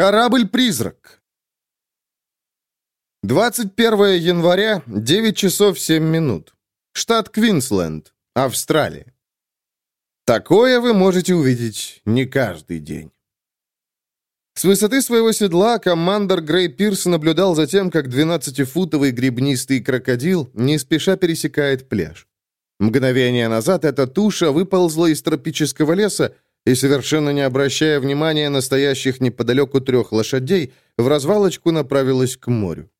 Корабль-призрак. 21 января, 9 часов 7 минут. Штат Квинсленд, Австралия. Такое вы можете увидеть не каждый день. С высоты своего седла командор Грей Пирс наблюдал за тем, как 12-футовый гребнистый крокодил не спеша пересекает пляж. Мгновение назад эта туша выползла из тропического леса и, совершенно не обращая внимания на стоящих неподалеку трех лошадей, в развалочку направилась к морю.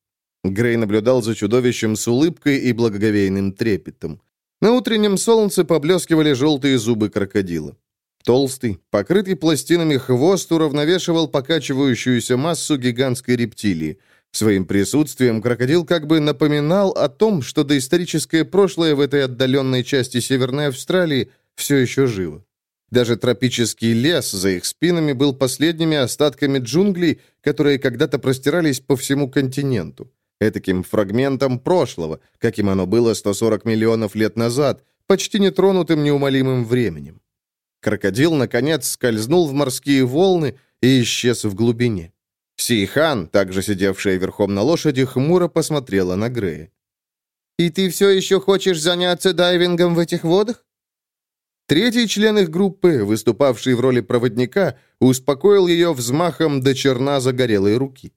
Грей наблюдал за чудовищем с улыбкой и благоговейным трепетом. На утреннем солнце поблескивали желтые зубы крокодила. Толстый, покрытый пластинами хвост уравновешивал покачивающуюся массу гигантской рептилии. Своим присутствием крокодил как бы напоминал о том, что доисторическое прошлое в этой отдаленной части Северной Австралии все еще живо. Даже тропический лес за их спинами был последними остатками джунглей, которые когда-то простирались по всему континенту. Этаким фрагментом прошлого, каким оно было 140 миллионов лет назад, почти нетронутым неумолимым временем. Крокодил, наконец, скользнул в морские волны и исчез в глубине. Сейхан, также сидевшая верхом на лошади, хмуро посмотрела на Грея. «И ты все еще хочешь заняться дайвингом в этих водах?» Третий член их группы, выступавший в роли проводника, успокоил ее взмахом до черна загорелой руки.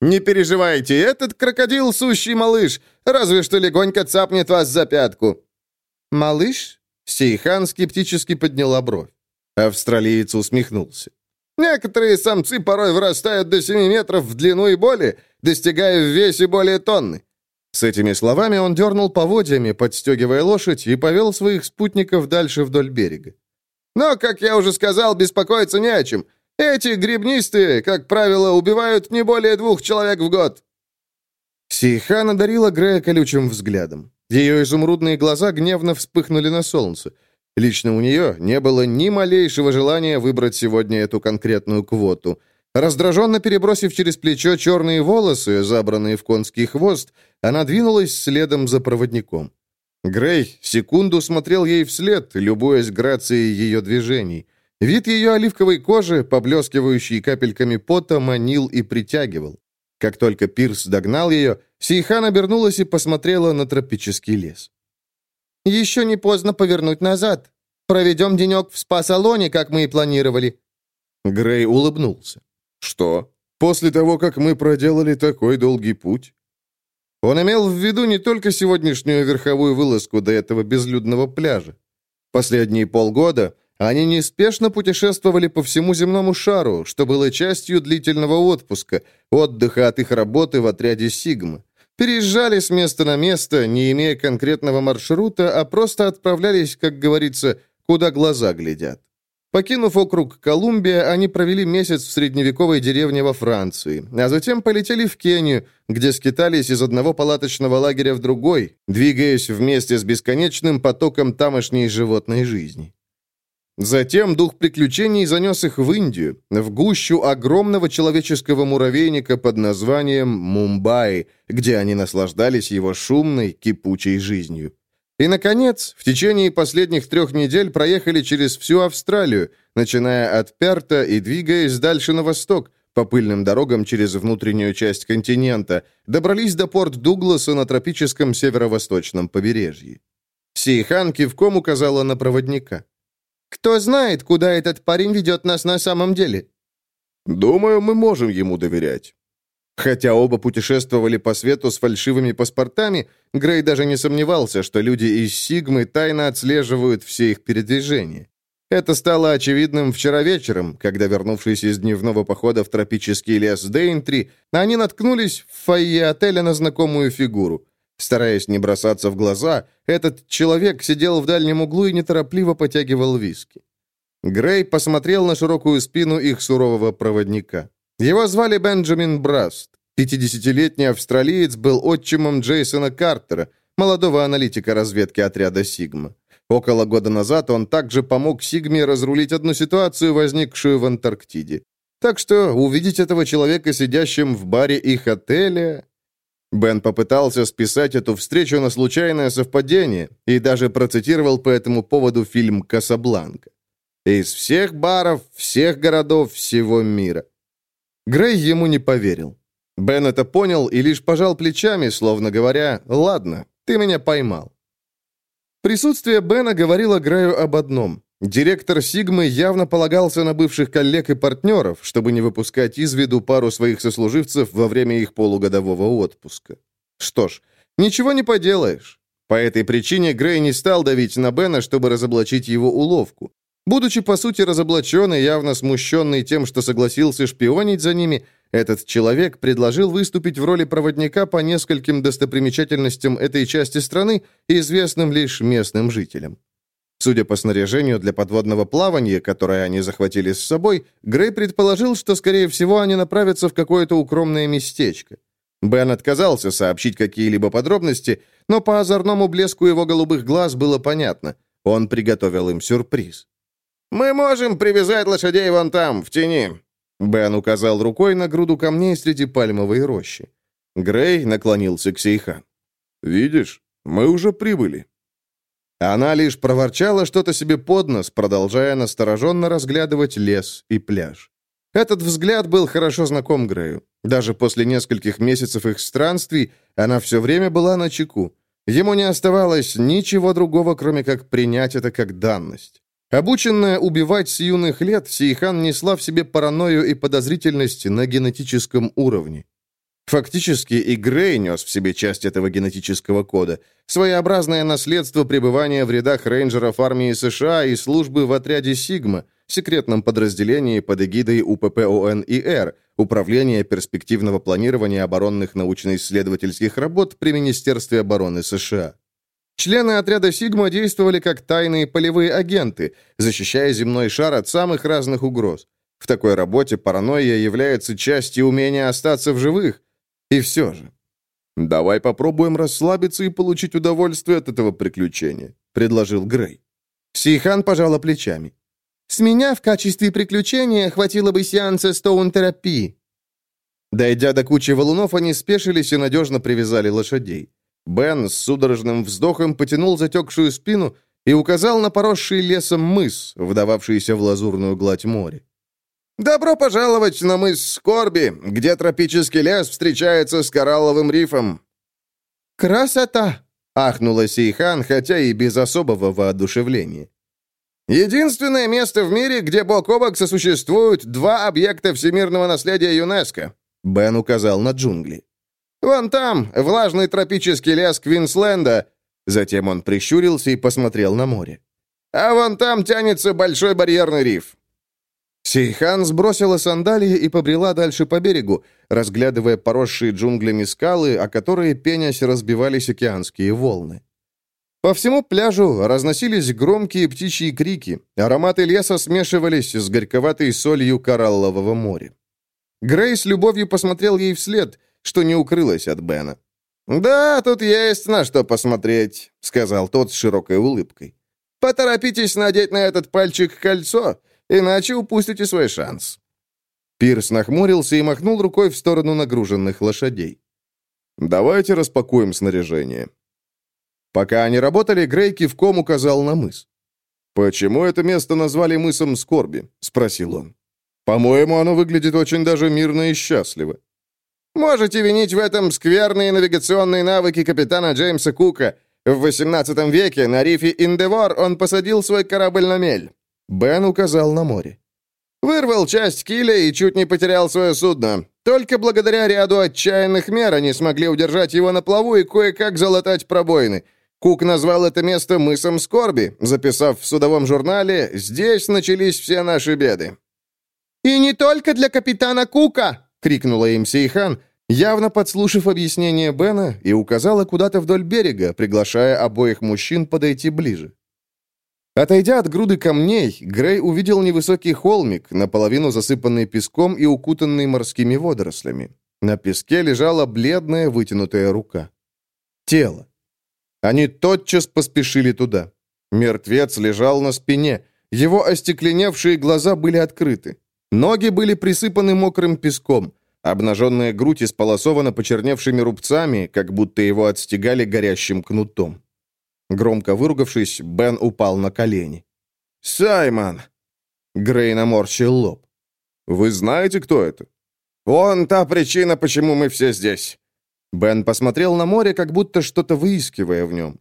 «Не переживайте, этот крокодил — сущий малыш, разве что легонько цапнет вас за пятку». «Малыш?» — Сейхан скептически подняла бровь. Австралиец усмехнулся. «Некоторые самцы порой вырастают до 7 метров в длину и более, достигая в весе более тонны. С этими словами он дернул поводьями, подстегивая лошадь, и повел своих спутников дальше вдоль берега. «Но, как я уже сказал, беспокоиться не о чем. Эти грибнистые, как правило, убивают не более двух человек в год». Сейхан одарила Грея колючим взглядом. Ее изумрудные глаза гневно вспыхнули на солнце. Лично у нее не было ни малейшего желания выбрать сегодня эту конкретную квоту — Раздраженно перебросив через плечо черные волосы, забранные в конский хвост, она двинулась следом за проводником. Грей секунду смотрел ей вслед, любуясь грацией ее движений. Вид ее оливковой кожи, поблескивающей капельками пота, манил и притягивал. Как только Пирс догнал ее, Сейхан обернулась и посмотрела на тропический лес. «Еще не поздно повернуть назад. Проведем денек в спа-салоне, как мы и планировали». Грей улыбнулся. «Что? После того, как мы проделали такой долгий путь?» Он имел в виду не только сегодняшнюю верховую вылазку до этого безлюдного пляжа. Последние полгода они неспешно путешествовали по всему земному шару, что было частью длительного отпуска, отдыха от их работы в отряде «Сигма». Переезжали с места на место, не имея конкретного маршрута, а просто отправлялись, как говорится, куда глаза глядят. Покинув округ Колумбия, они провели месяц в средневековой деревне во Франции, а затем полетели в Кению, где скитались из одного палаточного лагеря в другой, двигаясь вместе с бесконечным потоком тамошней животной жизни. Затем дух приключений занес их в Индию, в гущу огромного человеческого муравейника под названием Мумбаи, где они наслаждались его шумной, кипучей жизнью. И, наконец, в течение последних трех недель проехали через всю Австралию, начиная от Перта и двигаясь дальше на восток, по пыльным дорогам через внутреннюю часть континента, добрались до порт Дугласа на тропическом северо-восточном побережье. Сейхан кивком указала на проводника. «Кто знает, куда этот парень ведет нас на самом деле?» «Думаю, мы можем ему доверять». Хотя оба путешествовали по свету с фальшивыми паспортами, Грей даже не сомневался, что люди из Сигмы тайно отслеживают все их передвижения. Это стало очевидным вчера вечером, когда, вернувшись из дневного похода в тропический лес Дейнтри, они наткнулись в фойе отеля на знакомую фигуру. Стараясь не бросаться в глаза, этот человек сидел в дальнем углу и неторопливо потягивал виски. Грей посмотрел на широкую спину их сурового проводника. Его звали Бенджамин Браст. 50-летний австралиец был отчимом Джейсона Картера, молодого аналитика разведки отряда «Сигма». Около года назад он также помог Сигме разрулить одну ситуацию, возникшую в Антарктиде. Так что увидеть этого человека, сидящим в баре их отеля... Бен попытался списать эту встречу на случайное совпадение и даже процитировал по этому поводу фильм «Касабланка». Из всех баров, всех городов, всего мира. Грей ему не поверил. Бен это понял и лишь пожал плечами, словно говоря, «Ладно, ты меня поймал». Присутствие Бена говорило Грею об одном. Директор Сигмы явно полагался на бывших коллег и партнеров, чтобы не выпускать из виду пару своих сослуживцев во время их полугодового отпуска. Что ж, ничего не поделаешь. По этой причине Грей не стал давить на Бена, чтобы разоблачить его уловку. Будучи, по сути, разоблачен и явно смущенный тем, что согласился шпионить за ними, этот человек предложил выступить в роли проводника по нескольким достопримечательностям этой части страны, известным лишь местным жителям. Судя по снаряжению для подводного плавания, которое они захватили с собой, Грей предположил, что, скорее всего, они направятся в какое-то укромное местечко. Бен отказался сообщить какие-либо подробности, но по озорному блеску его голубых глаз было понятно. Он приготовил им сюрприз. «Мы можем привязать лошадей вон там, в тени!» Бен указал рукой на груду камней среди пальмовой рощи. Грей наклонился к Сейхан. «Видишь, мы уже прибыли». Она лишь проворчала что-то себе под нос, продолжая настороженно разглядывать лес и пляж. Этот взгляд был хорошо знаком Грею. Даже после нескольких месяцев их странствий она все время была на чеку. Ему не оставалось ничего другого, кроме как принять это как данность. Обученная убивать с юных лет, Сейхан несла в себе паранойю и подозрительность на генетическом уровне. Фактически и Грей нес в себе часть этого генетического кода. Своеобразное наследство пребывания в рядах рейнджеров армии США и службы в отряде «Сигма», секретном подразделении под эгидой УПП ОНИР, Управления перспективного планирования оборонных научно-исследовательских работ при Министерстве обороны США. Члены отряда «Сигма» действовали как тайные полевые агенты, защищая земной шар от самых разных угроз. В такой работе паранойя является частью умения остаться в живых. И все же. «Давай попробуем расслабиться и получить удовольствие от этого приключения», — предложил Грей. Сейхан пожала плечами. «С меня в качестве приключения хватило бы сеанса стоун-терапии». Дойдя до кучи валунов, они спешились и надежно привязали лошадей. Бен с судорожным вздохом потянул затекшую спину и указал на поросший лесом мыс, вдававшийся в лазурную гладь моря. «Добро пожаловать на мыс Скорби, где тропический лес встречается с коралловым рифом». «Красота!» — ахнула Сейхан, хотя и без особого воодушевления. «Единственное место в мире, где бок о бок сосуществуют два объекта всемирного наследия ЮНЕСКО», — Бен указал на джунгли. «Вон там, влажный тропический лес Квинсленда». Затем он прищурился и посмотрел на море. «А вон там тянется большой барьерный риф». Сейхан сбросила сандалии и побрела дальше по берегу, разглядывая поросшие джунглями скалы, о которые пенясь разбивались океанские волны. По всему пляжу разносились громкие птичьи крики, ароматы леса смешивались с горьковатой солью кораллового моря. Грей с любовью посмотрел ей вслед — что не укрылось от Бена. «Да, тут есть на что посмотреть», — сказал тот с широкой улыбкой. «Поторопитесь надеть на этот пальчик кольцо, иначе упустите свой шанс». Пирс нахмурился и махнул рукой в сторону нагруженных лошадей. «Давайте распакуем снаряжение». Пока они работали, Грей кивком указал на мыс. «Почему это место назвали мысом скорби?» — спросил он. «По-моему, оно выглядит очень даже мирно и счастливо». Можете винить в этом скверные навигационные навыки капитана Джеймса Кука. В XVIII веке на рифе Индевор он посадил свой корабль на мель. Бен указал на море. Вырвал часть киля и чуть не потерял свое судно. Только благодаря ряду отчаянных мер они смогли удержать его на плаву и кое-как залатать пробоины. Кук назвал это место мысом скорби, записав в судовом журнале «Здесь начались все наши беды». «И не только для капитана Кука!» — крикнула им Сейхан, явно подслушав объяснение Бена, и указала куда-то вдоль берега, приглашая обоих мужчин подойти ближе. Отойдя от груды камней, Грей увидел невысокий холмик, наполовину засыпанный песком и укутанный морскими водорослями. На песке лежала бледная вытянутая рука. Тело. Они тотчас поспешили туда. Мертвец лежал на спине. Его остекленевшие глаза были открыты. Ноги были присыпаны мокрым песком. Обнаженная грудь исполосована почерневшими рубцами, как будто его отстегали горящим кнутом. Громко выругавшись, Бен упал на колени. «Саймон!» Грей наморщил лоб. «Вы знаете, кто это?» Вон та причина, почему мы все здесь». Бен посмотрел на море, как будто что-то выискивая в нем.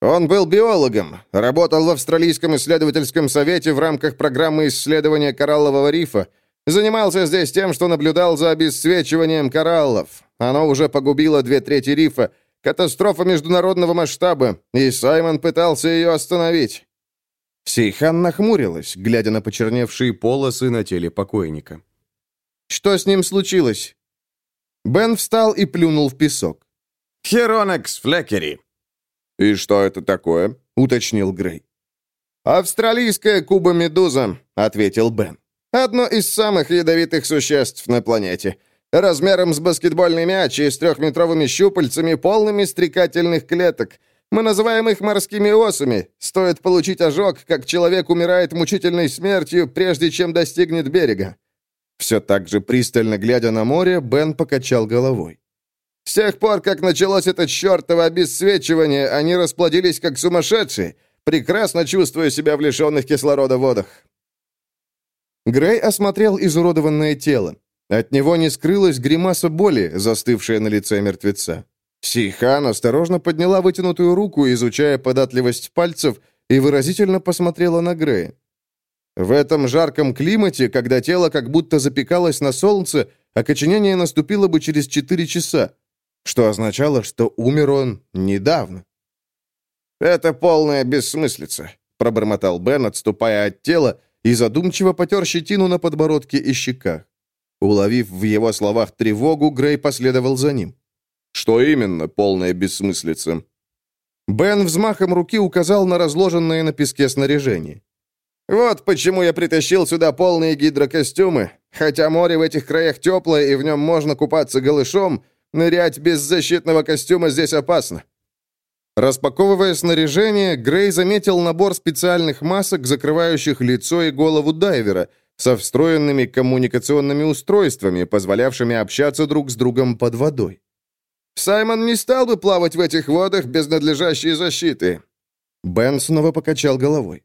Он был биологом, работал в Австралийском исследовательском совете в рамках программы исследования кораллового рифа, занимался здесь тем, что наблюдал за обесцвечиванием кораллов. Оно уже погубило две трети рифа, катастрофа международного масштаба, и Саймон пытался ее остановить. Сейхан нахмурилась, глядя на почерневшие полосы на теле покойника. «Что с ним случилось?» Бен встал и плюнул в песок. «Херонекс флекери». «И что это такое?» — уточнил Грей. «Австралийская куба-медуза», — ответил Бен. «Одно из самых ядовитых существ на планете. Размером с баскетбольный мяч и с трехметровыми щупальцами, полными стрекательных клеток. Мы называем их морскими осами. Стоит получить ожог, как человек умирает мучительной смертью, прежде чем достигнет берега. Все так же пристально глядя на море, Бен покачал головой. С тех пор, как началось это чертово обесцвечивание, они расплодились как сумасшедшие, прекрасно чувствуя себя в лишенных кислорода водах. Грей осмотрел изуродованное тело. От него не скрылась гримаса боли, застывшая на лице мертвеца. Сейхан осторожно подняла вытянутую руку, изучая податливость пальцев, и выразительно посмотрела на Грея. В этом жарком климате, когда тело как будто запекалось на солнце, окоченение наступило бы через четыре часа, что означало, что умер он недавно. «Это полная бессмыслица», — пробормотал Бен, отступая от тела, и задумчиво потер щетину на подбородке и щеках. Уловив в его словах тревогу, Грей последовал за ним. Что именно полная бессмыслица? Бен взмахом руки указал на разложенное на песке снаряжение. «Вот почему я притащил сюда полные гидрокостюмы. Хотя море в этих краях теплое, и в нем можно купаться голышом, нырять без защитного костюма здесь опасно». Распаковывая снаряжение, Грей заметил набор специальных масок, закрывающих лицо и голову дайвера, со встроенными коммуникационными устройствами, позволявшими общаться друг с другом под водой. Саймон не стал бы плавать в этих водах без надлежащей защиты». Бен снова покачал головой.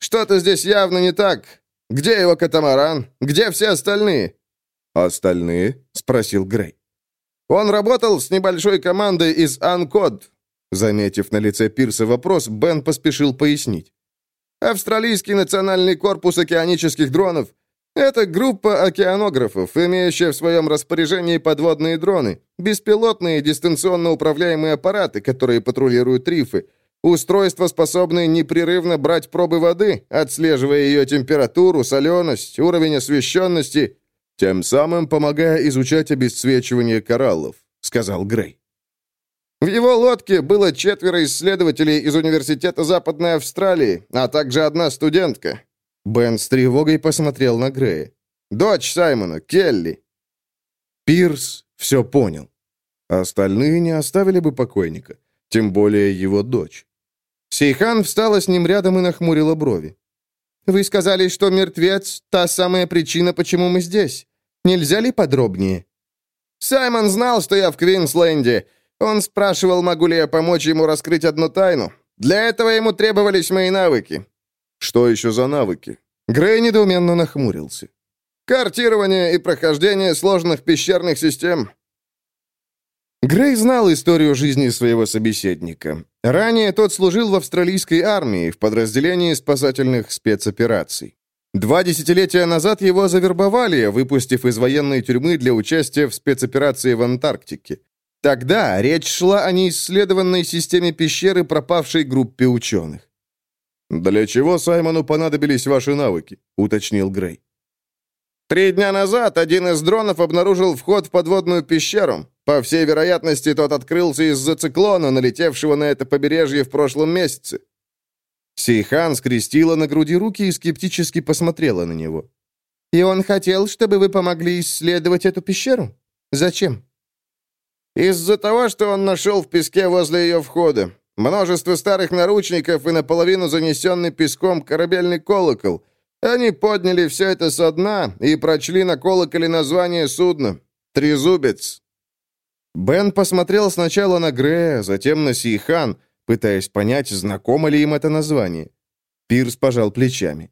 «Что-то здесь явно не так. Где его катамаран? Где все остальные?» «Остальные?» — спросил Грей. «Он работал с небольшой командой из Анкод». Заметив на лице Пирса вопрос, Бен поспешил пояснить. «Австралийский национальный корпус океанических дронов это группа океанографов, имеющая в своем распоряжении подводные дроны, беспилотные дистанционно управляемые аппараты, которые патрулируют рифы, устройства, способные непрерывно брать пробы воды, отслеживая ее температуру, соленость, уровень освещенности, тем самым помогая изучать обесцвечивание кораллов», — сказал Грей. В его лодке было четверо исследователей из Университета Западной Австралии, а также одна студентка. Бен с тревогой посмотрел на Грея. «Дочь Саймона, Келли!» Пирс все понял. Остальные не оставили бы покойника, тем более его дочь. Сейхан встала с ним рядом и нахмурила брови. «Вы сказали, что мертвец — та самая причина, почему мы здесь. Нельзя ли подробнее?» «Саймон знал, что я в Квинсленде. Он спрашивал, могу ли я помочь ему раскрыть одну тайну. Для этого ему требовались мои навыки. Что еще за навыки? Грей недоуменно нахмурился. Картирование и прохождение сложных пещерных систем. Грей знал историю жизни своего собеседника. Ранее тот служил в австралийской армии в подразделении спасательных спецопераций. Два десятилетия назад его завербовали, выпустив из военной тюрьмы для участия в спецоперации в Антарктике. Тогда речь шла о неисследованной системе пещеры пропавшей группе ученых. «Для чего Саймону понадобились ваши навыки?» — уточнил Грей. «Три дня назад один из дронов обнаружил вход в подводную пещеру. По всей вероятности, тот открылся из-за циклона, налетевшего на это побережье в прошлом месяце». Сейхан скрестила на груди руки и скептически посмотрела на него. «И он хотел, чтобы вы помогли исследовать эту пещеру? Зачем?» «Из-за того, что он нашел в песке возле ее входа. Множество старых наручников и наполовину занесенный песком корабельный колокол. Они подняли все это со дна и прочли на колоколе название судна. «Трезубец». Бен посмотрел сначала на Грея, затем на Сейхан, пытаясь понять, знакомо ли им это название. Пирс пожал плечами.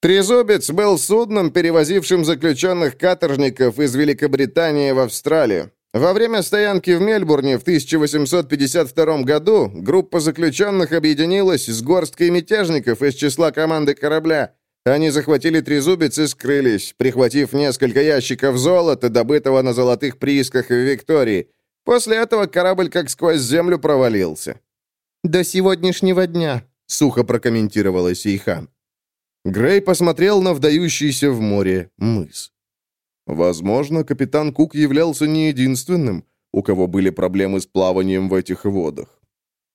Трезубец был судном, перевозившим заключенных каторжников из Великобритании в Австралию. Во время стоянки в Мельбурне в 1852 году группа заключенных объединилась с горсткой мятежников из числа команды корабля. Они захватили трезубец и скрылись, прихватив несколько ящиков золота, добытого на золотых приисках в Виктории. После этого корабль как сквозь землю провалился. «До сегодняшнего дня», — сухо прокомментировала Сейхан. Грей посмотрел на вдающийся в море мыс. Возможно, капитан Кук являлся не единственным, у кого были проблемы с плаванием в этих водах.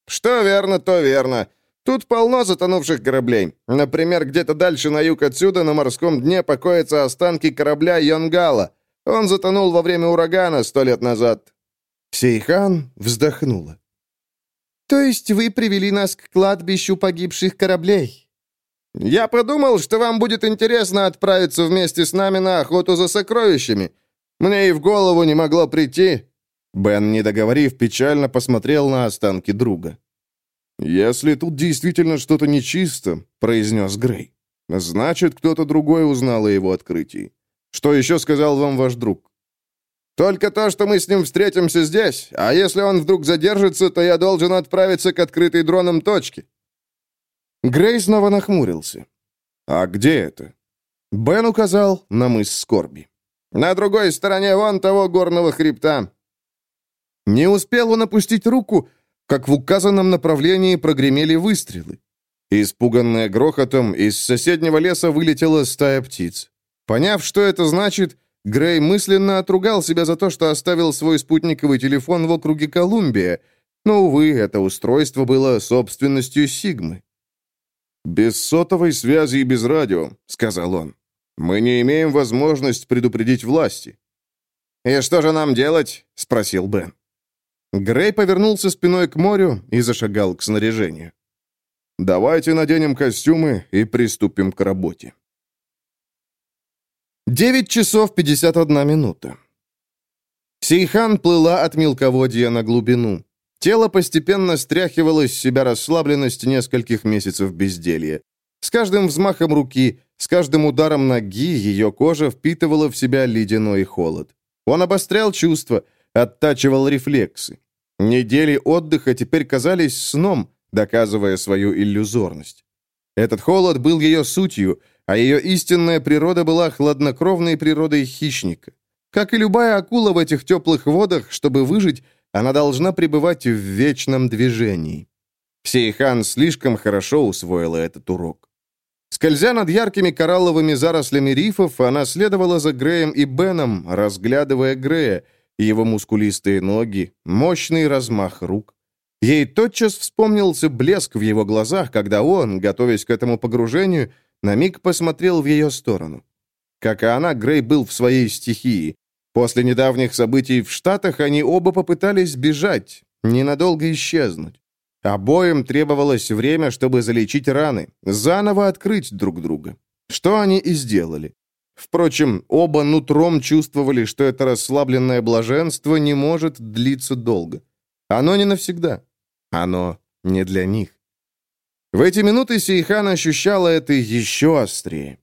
«Что верно, то верно. Тут полно затонувших кораблей. Например, где-то дальше на юг отсюда на морском дне покоятся останки корабля Йонгала. Он затонул во время урагана сто лет назад». Сейхан вздохнула. «То есть вы привели нас к кладбищу погибших кораблей?» «Я подумал, что вам будет интересно отправиться вместе с нами на охоту за сокровищами. Мне и в голову не могло прийти». Бен, не договорив, печально посмотрел на останки друга. «Если тут действительно что-то нечисто», — произнес Грей, — «значит, кто-то другой узнал о его открытии. Что еще сказал вам ваш друг?» «Только то, что мы с ним встретимся здесь, а если он вдруг задержится, то я должен отправиться к открытой дроном точке». Грей снова нахмурился. «А где это?» Бен указал на мыс Скорби. «На другой стороне вон того горного хребта». Не успел он опустить руку, как в указанном направлении прогремели выстрелы. Испуганная грохотом, из соседнего леса вылетела стая птиц. Поняв, что это значит, Грей мысленно отругал себя за то, что оставил свой спутниковый телефон в округе Колумбия, но, увы, это устройство было собственностью Сигмы. «Без сотовой связи и без радио», — сказал он. «Мы не имеем возможность предупредить власти». «И что же нам делать?» — спросил Бен. Грей повернулся спиной к морю и зашагал к снаряжению. «Давайте наденем костюмы и приступим к работе». Девять часов пятьдесят одна минута. Сейхан плыла от мелководья на глубину. Тело постепенно стряхивало с себя расслабленность нескольких месяцев безделья. С каждым взмахом руки, с каждым ударом ноги ее кожа впитывала в себя ледяной холод. Он обострял чувства, оттачивал рефлексы. Недели отдыха теперь казались сном, доказывая свою иллюзорность. Этот холод был ее сутью, а ее истинная природа была хладнокровной природой хищника. Как и любая акула в этих теплых водах, чтобы выжить, она должна пребывать в вечном движении. Сейхан слишком хорошо усвоила этот урок. Скользя над яркими коралловыми зарослями рифов, она следовала за Греем и Беном, разглядывая Грея, его мускулистые ноги, мощный размах рук. Ей тотчас вспомнился блеск в его глазах, когда он, готовясь к этому погружению, на миг посмотрел в ее сторону. Как и она, Грей был в своей стихии. После недавних событий в Штатах они оба попытались бежать, ненадолго исчезнуть. Обоим требовалось время, чтобы залечить раны, заново открыть друг друга. Что они и сделали. Впрочем, оба нутром чувствовали, что это расслабленное блаженство не может длиться долго. Оно не навсегда. Оно не для них. В эти минуты Сейхан ощущала это еще острее.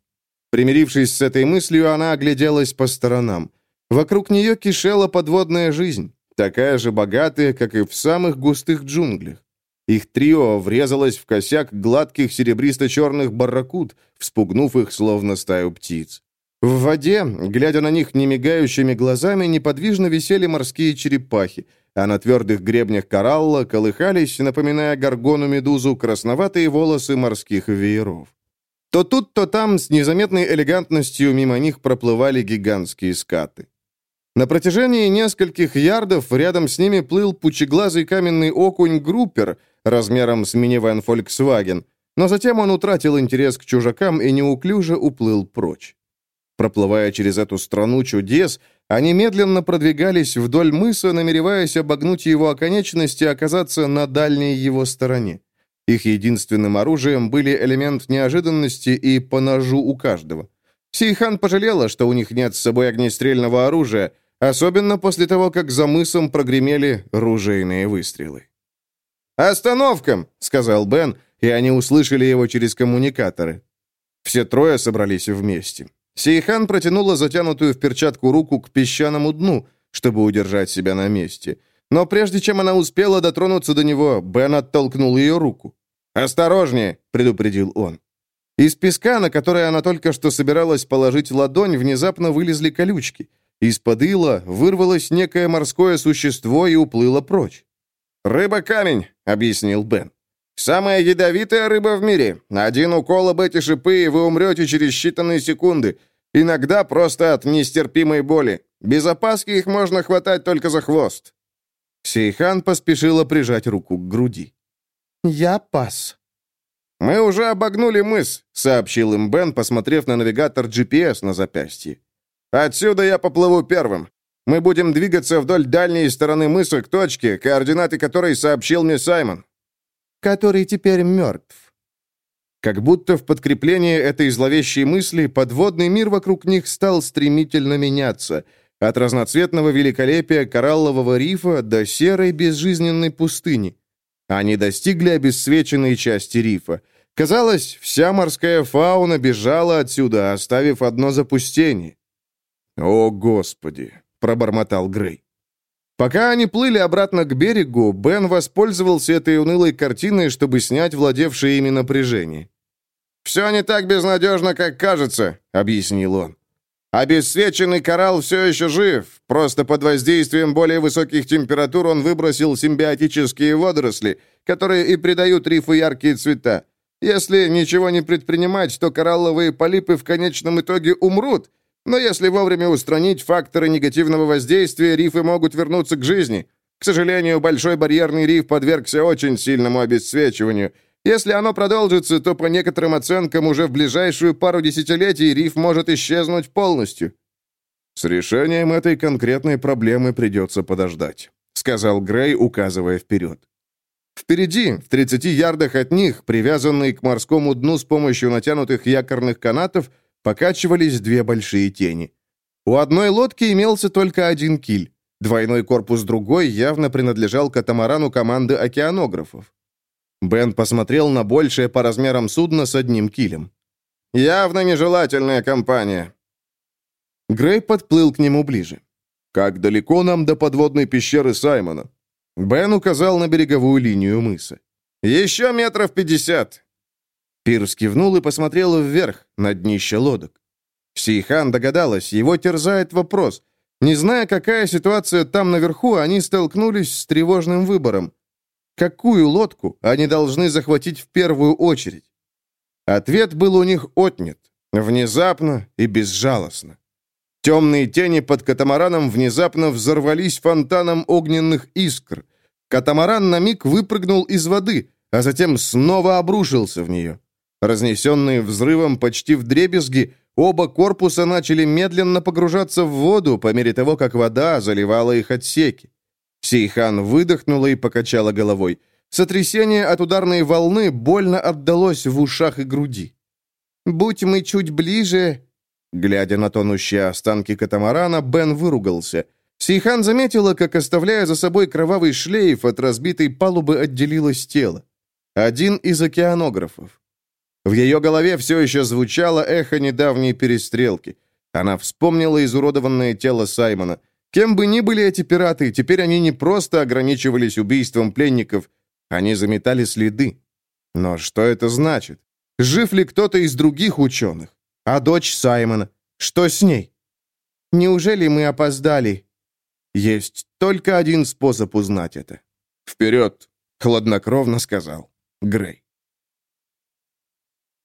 Примирившись с этой мыслью, она огляделась по сторонам. Вокруг нее кишела подводная жизнь, такая же богатая, как и в самых густых джунглях. Их трио врезалось в косяк гладких серебристо-черных барракуд, вспугнув их, словно стаю птиц. В воде, глядя на них немигающими глазами, неподвижно висели морские черепахи, а на твердых гребнях коралла колыхались, напоминая горгону-медузу, красноватые волосы морских вееров. То тут, то там с незаметной элегантностью мимо них проплывали гигантские скаты. На протяжении нескольких ярдов рядом с ними плыл пучеглазый каменный окунь-группер размером с минивэн Volkswagen, но затем он утратил интерес к чужакам и неуклюже уплыл прочь. Проплывая через эту страну чудес, они медленно продвигались вдоль мыса, намереваясь обогнуть его оконечности и оказаться на дальней его стороне. Их единственным оружием были элемент неожиданности и по ножу у каждого. Сейхан пожалела, что у них нет с собой огнестрельного оружия, Особенно после того, как за мысом прогремели ружейные выстрелы. «Остановкам!» — сказал Бен, и они услышали его через коммуникаторы. Все трое собрались вместе. Сейхан протянула затянутую в перчатку руку к песчаному дну, чтобы удержать себя на месте. Но прежде чем она успела дотронуться до него, Бен оттолкнул ее руку. «Осторожнее!» — предупредил он. Из песка, на который она только что собиралась положить ладонь, внезапно вылезли колючки. Из-под ила вырвалось некое морское существо и уплыло прочь. «Рыба-камень», — объяснил Бен. «Самая ядовитая рыба в мире. Один укол об эти шипы, и вы умрете через считанные секунды. Иногда просто от нестерпимой боли. Без опаски их можно хватать только за хвост». Сейхан поспешила прижать руку к груди. «Я пас», «Мы уже обогнули мыс», — сообщил им Бен, посмотрев на навигатор GPS на запястье. «Отсюда я поплыву первым. Мы будем двигаться вдоль дальней стороны мыса к точке, координаты которой сообщил мне Саймон». «Который теперь мертв». Как будто в подкрепление этой зловещей мысли подводный мир вокруг них стал стремительно меняться, от разноцветного великолепия кораллового рифа до серой безжизненной пустыни. Они достигли обесцвеченной части рифа. Казалось, вся морская фауна бежала отсюда, оставив одно запустение. «О, Господи!» — пробормотал Грей. Пока они плыли обратно к берегу, Бен воспользовался этой унылой картиной, чтобы снять владевшее ими напряжение. «Все не так безнадежно, как кажется», — объяснил он. Обесцвеченный коралл все еще жив, просто под воздействием более высоких температур он выбросил симбиотические водоросли, которые и придают рифу яркие цвета. Если ничего не предпринимать, то коралловые полипы в конечном итоге умрут, но если вовремя устранить факторы негативного воздействия, рифы могут вернуться к жизни. К сожалению, Большой барьерный риф подвергся очень сильному обесцвечиванию – если оно продолжится, то по некоторым оценкам уже в ближайшую пару десятилетий риф может исчезнуть полностью. С решением этой конкретной проблемы придется подождать, сказал Грей, указывая вперед. Впереди, в 30 ярдах от них, привязанные к морскому дну с помощью натянутых якорных канатов, покачивались две большие тени. У одной лодки имелся только один киль. Двойной корпус другой явно принадлежал катамарану команды океанографов. Бен посмотрел на большее по размерам судно с одним килем. «Явно нежелательная компания». Грей подплыл к нему ближе. «Как далеко нам до подводной пещеры Саймона?» Бен указал на береговую линию мыса. «Еще метров пятьдесят». Пирс кивнул и посмотрел вверх, на днище лодок. Сейхан догадалась, его терзает вопрос. Не зная, какая ситуация там наверху, они столкнулись с тревожным выбором. Какую лодку они должны захватить в первую очередь? Ответ был у них отнят, внезапно и безжалостно. Темные тени под катамараном внезапно взорвались фонтаном огненных искр. Катамаран на миг выпрыгнул из воды, а затем снова обрушился в нее. Разнесенные взрывом почти в дребезги, оба корпуса начали медленно погружаться в воду по мере того, как вода заливала их отсеки. Сейхан выдохнула и покачала головой. Сотрясение от ударной волны больно отдалось в ушах и груди. «Будь мы чуть ближе...» Глядя на тонущие останки катамарана, Бен выругался. Сейхан заметила, как, оставляя за собой кровавый шлейф, от разбитой палубы отделилось тело. Один из океанографов. В ее голове все еще звучало эхо недавней перестрелки. Она вспомнила изуродованное тело Саймона — Кем бы ни были эти пираты, теперь они не просто ограничивались убийством пленников, они заметали следы. Но что это значит? Жив ли кто-то из других ученых? А дочь Саймона? Что с ней? Неужели мы опоздали? Есть только один способ узнать это. «Вперед!» — хладнокровно сказал Грей.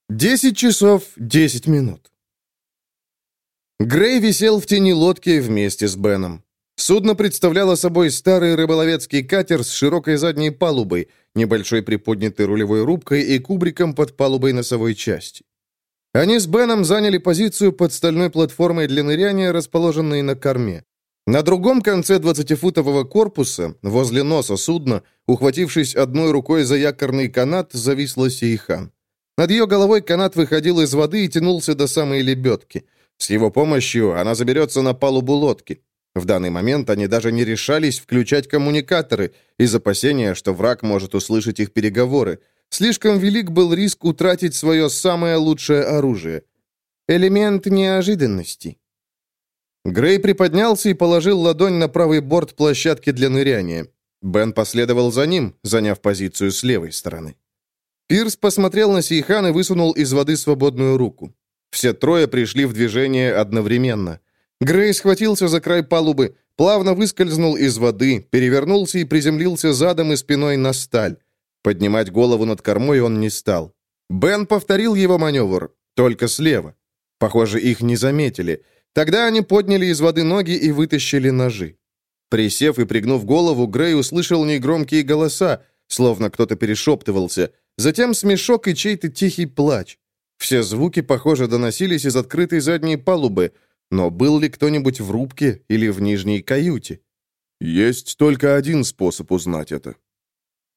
Десять часов десять минут. Грей висел в тени лодки вместе с Беном. Судно представляло собой старый рыболовецкий катер с широкой задней палубой, небольшой приподнятой рулевой рубкой и кубриком под палубой носовой части. Они с Беном заняли позицию под стальной платформой для ныряния, расположенной на корме. На другом конце 20-футового корпуса, возле носа судна, ухватившись одной рукой за якорный канат, зависла Сейхан. Над ее головой канат выходил из воды и тянулся до самой лебедки – с его помощью она заберется на палубу лодки. В данный момент они даже не решались включать коммуникаторы из опасения, что враг может услышать их переговоры. Слишком велик был риск утратить свое самое лучшее оружие. Элемент неожиданности. Грей приподнялся и положил ладонь на правый борт площадки для ныряния. Бен последовал за ним, заняв позицию с левой стороны. Пирс посмотрел на Сейхан и высунул из воды свободную руку. Все трое пришли в движение одновременно. Грей схватился за край палубы, плавно выскользнул из воды, перевернулся и приземлился задом и спиной на сталь. Поднимать голову над кормой он не стал. Бен повторил его маневр, только слева. Похоже, их не заметили. Тогда они подняли из воды ноги и вытащили ножи. Присев и пригнув голову, Грей услышал негромкие голоса, словно кто-то перешептывался, затем смешок и чей-то тихий плач. Все звуки, похоже, доносились из открытой задней палубы, но был ли кто-нибудь в рубке или в нижней каюте? Есть только один способ узнать это.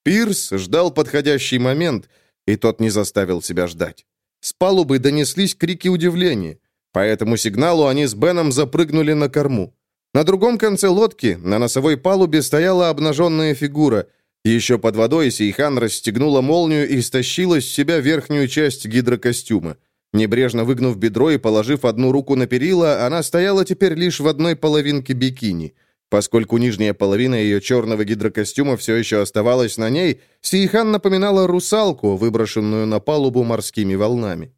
Пирс ждал подходящий момент, и тот не заставил себя ждать. С палубы донеслись крики удивления. По этому сигналу они с Беном запрыгнули на корму. На другом конце лодки, на носовой палубе, стояла обнаженная фигура. Еще под водой Сейхан расстегнула молнию и стащила с себя верхнюю часть гидрокостюма. Небрежно выгнув бедро и положив одну руку на перила, она стояла теперь лишь в одной половинке бикини. Поскольку нижняя половина ее черного гидрокостюма все еще оставалась на ней, Сейхан напоминала русалку, выброшенную на палубу морскими волнами.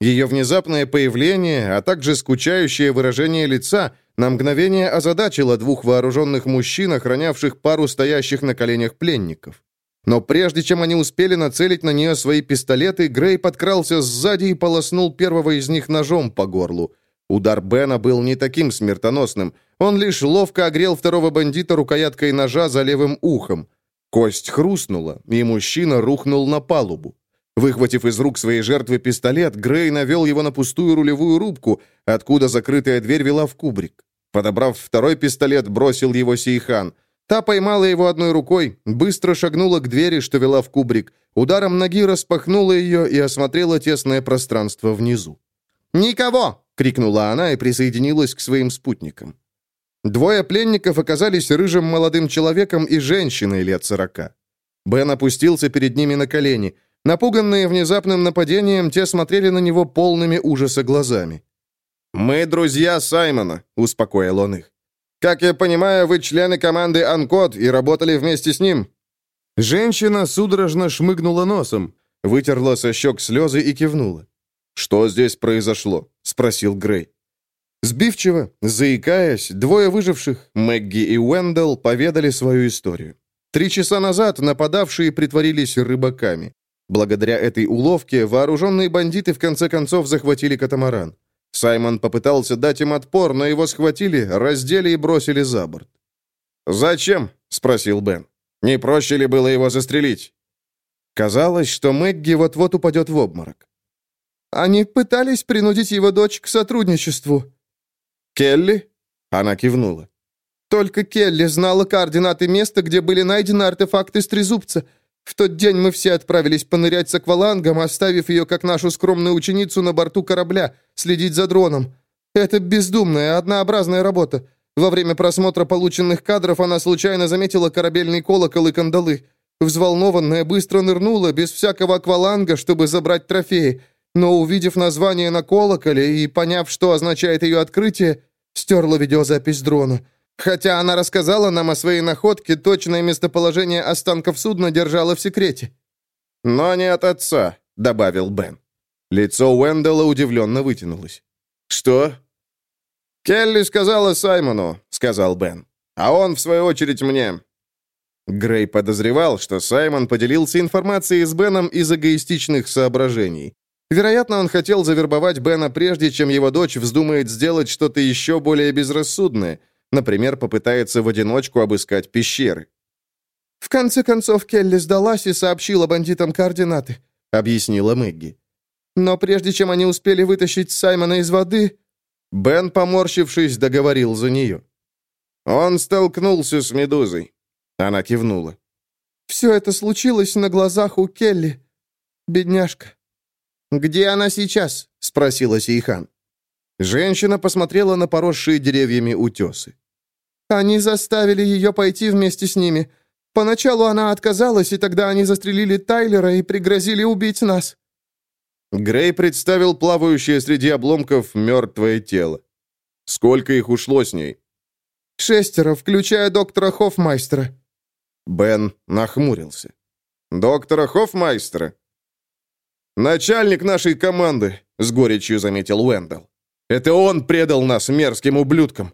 Ее внезапное появление, а также скучающее выражение лица на мгновение озадачило двух вооруженных мужчин, охранявших пару стоящих на коленях пленников. Но прежде чем они успели нацелить на нее свои пистолеты, Грей подкрался сзади и полоснул первого из них ножом по горлу. Удар Бена был не таким смертоносным. Он лишь ловко огрел второго бандита рукояткой ножа за левым ухом. Кость хрустнула, и мужчина рухнул на палубу. Выхватив из рук своей жертвы пистолет, Грей навел его на пустую рулевую рубку, откуда закрытая дверь вела в кубрик. Подобрав второй пистолет, бросил его Сейхан. Та поймала его одной рукой, быстро шагнула к двери, что вела в кубрик, ударом ноги распахнула ее и осмотрела тесное пространство внизу. «Никого!» — крикнула она и присоединилась к своим спутникам. Двое пленников оказались рыжим молодым человеком и женщиной лет сорока. Бен опустился перед ними на колени. Напуганные внезапным нападением, те смотрели на него полными ужаса глазами. «Мы друзья Саймона», — успокоил он их. «Как я понимаю, вы члены команды «Анкод» и работали вместе с ним?» Женщина судорожно шмыгнула носом, вытерла со щек слезы и кивнула. «Что здесь произошло?» — спросил Грей. Сбивчиво, заикаясь, двое выживших, Мэгги и Уэндалл, поведали свою историю. Три часа назад нападавшие притворились рыбаками. Благодаря этой уловке вооруженные бандиты в конце концов захватили катамаран. Саймон попытался дать им отпор, но его схватили, раздели и бросили за борт. «Зачем?» — спросил Бен. «Не проще ли было его застрелить?» Казалось, что Мэгги вот-вот упадет в обморок. Они пытались принудить его дочь к сотрудничеству». «Келли?» Она кивнула. «Только Келли знала координаты места, где были найдены артефакты Стрезубца. В тот день мы все отправились понырять с аквалангом, оставив ее как нашу скромную ученицу на борту корабля, следить за дроном. Это бездумная, однообразная работа. Во время просмотра полученных кадров она случайно заметила корабельный колокол и кандалы. Взволнованная быстро нырнула, без всякого акваланга, чтобы забрать трофеи но, увидев название на колоколе и поняв, что означает ее открытие, стерла видеозапись дрона. Хотя она рассказала нам о своей находке, точное местоположение останков судна держала в секрете. «Но не от отца», — добавил Бен. Лицо Уэндела удивленно вытянулось. «Что?» «Келли сказала Саймону», — сказал Бен. «А он, в свою очередь, мне». Грей подозревал, что Саймон поделился информацией с Беном из эгоистичных соображений. Вероятно, он хотел завербовать Бена прежде, чем его дочь вздумает сделать что-то еще более безрассудное. Например, попытается в одиночку обыскать пещеры. «В конце концов, Келли сдалась и сообщила бандитам координаты», — объяснила Мэгги. «Но прежде чем они успели вытащить Саймона из воды...» Бен, поморщившись, договорил за нее. «Он столкнулся с Медузой». Она кивнула. «Все это случилось на глазах у Келли. Бедняжка». «Где она сейчас?» — спросила Сейхан. Женщина посмотрела на поросшие деревьями утесы. «Они заставили ее пойти вместе с ними. Поначалу она отказалась, и тогда они застрелили Тайлера и пригрозили убить нас». Грей представил плавающее среди обломков мертвое тело. Сколько их ушло с ней? «Шестеро, включая доктора Хоффмайстера». Бен нахмурился. «Доктора Хоффмайстера?» «Начальник нашей команды», — с горечью заметил Уэндалл. «Это он предал нас мерзким ублюдкам».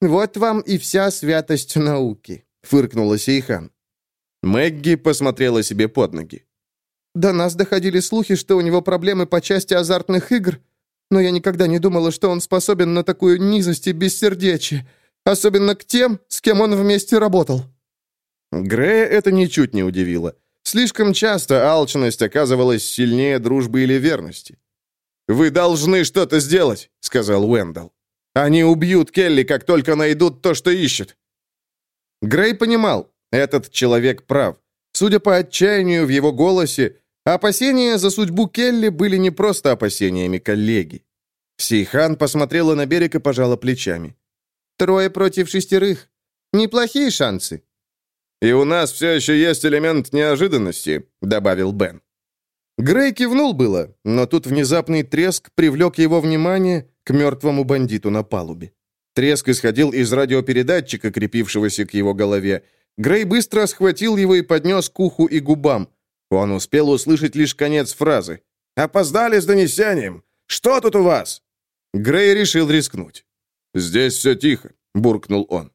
«Вот вам и вся святость науки», — фыркнула Сейхан. Мэгги посмотрела себе под ноги. «До нас доходили слухи, что у него проблемы по части азартных игр, но я никогда не думала, что он способен на такую низость и бессердечие, особенно к тем, с кем он вместе работал». Грея это ничуть не удивило. Слишком часто алчность оказывалась сильнее дружбы или верности. «Вы должны что-то сделать», — сказал Уэндалл. «Они убьют Келли, как только найдут то, что ищут». Грей понимал, этот человек прав. Судя по отчаянию в его голосе, опасения за судьбу Келли были не просто опасениями коллеги. Сейхан посмотрела на берег и пожала плечами. «Трое против шестерых. Неплохие шансы. «И у нас все еще есть элемент неожиданности», — добавил Бен. Грей кивнул было, но тут внезапный треск привлек его внимание к мертвому бандиту на палубе. Треск исходил из радиопередатчика, крепившегося к его голове. Грей быстро схватил его и поднес к уху и губам. Он успел услышать лишь конец фразы. «Опоздали с донесением! Что тут у вас?» Грей решил рискнуть. «Здесь все тихо», — буркнул он.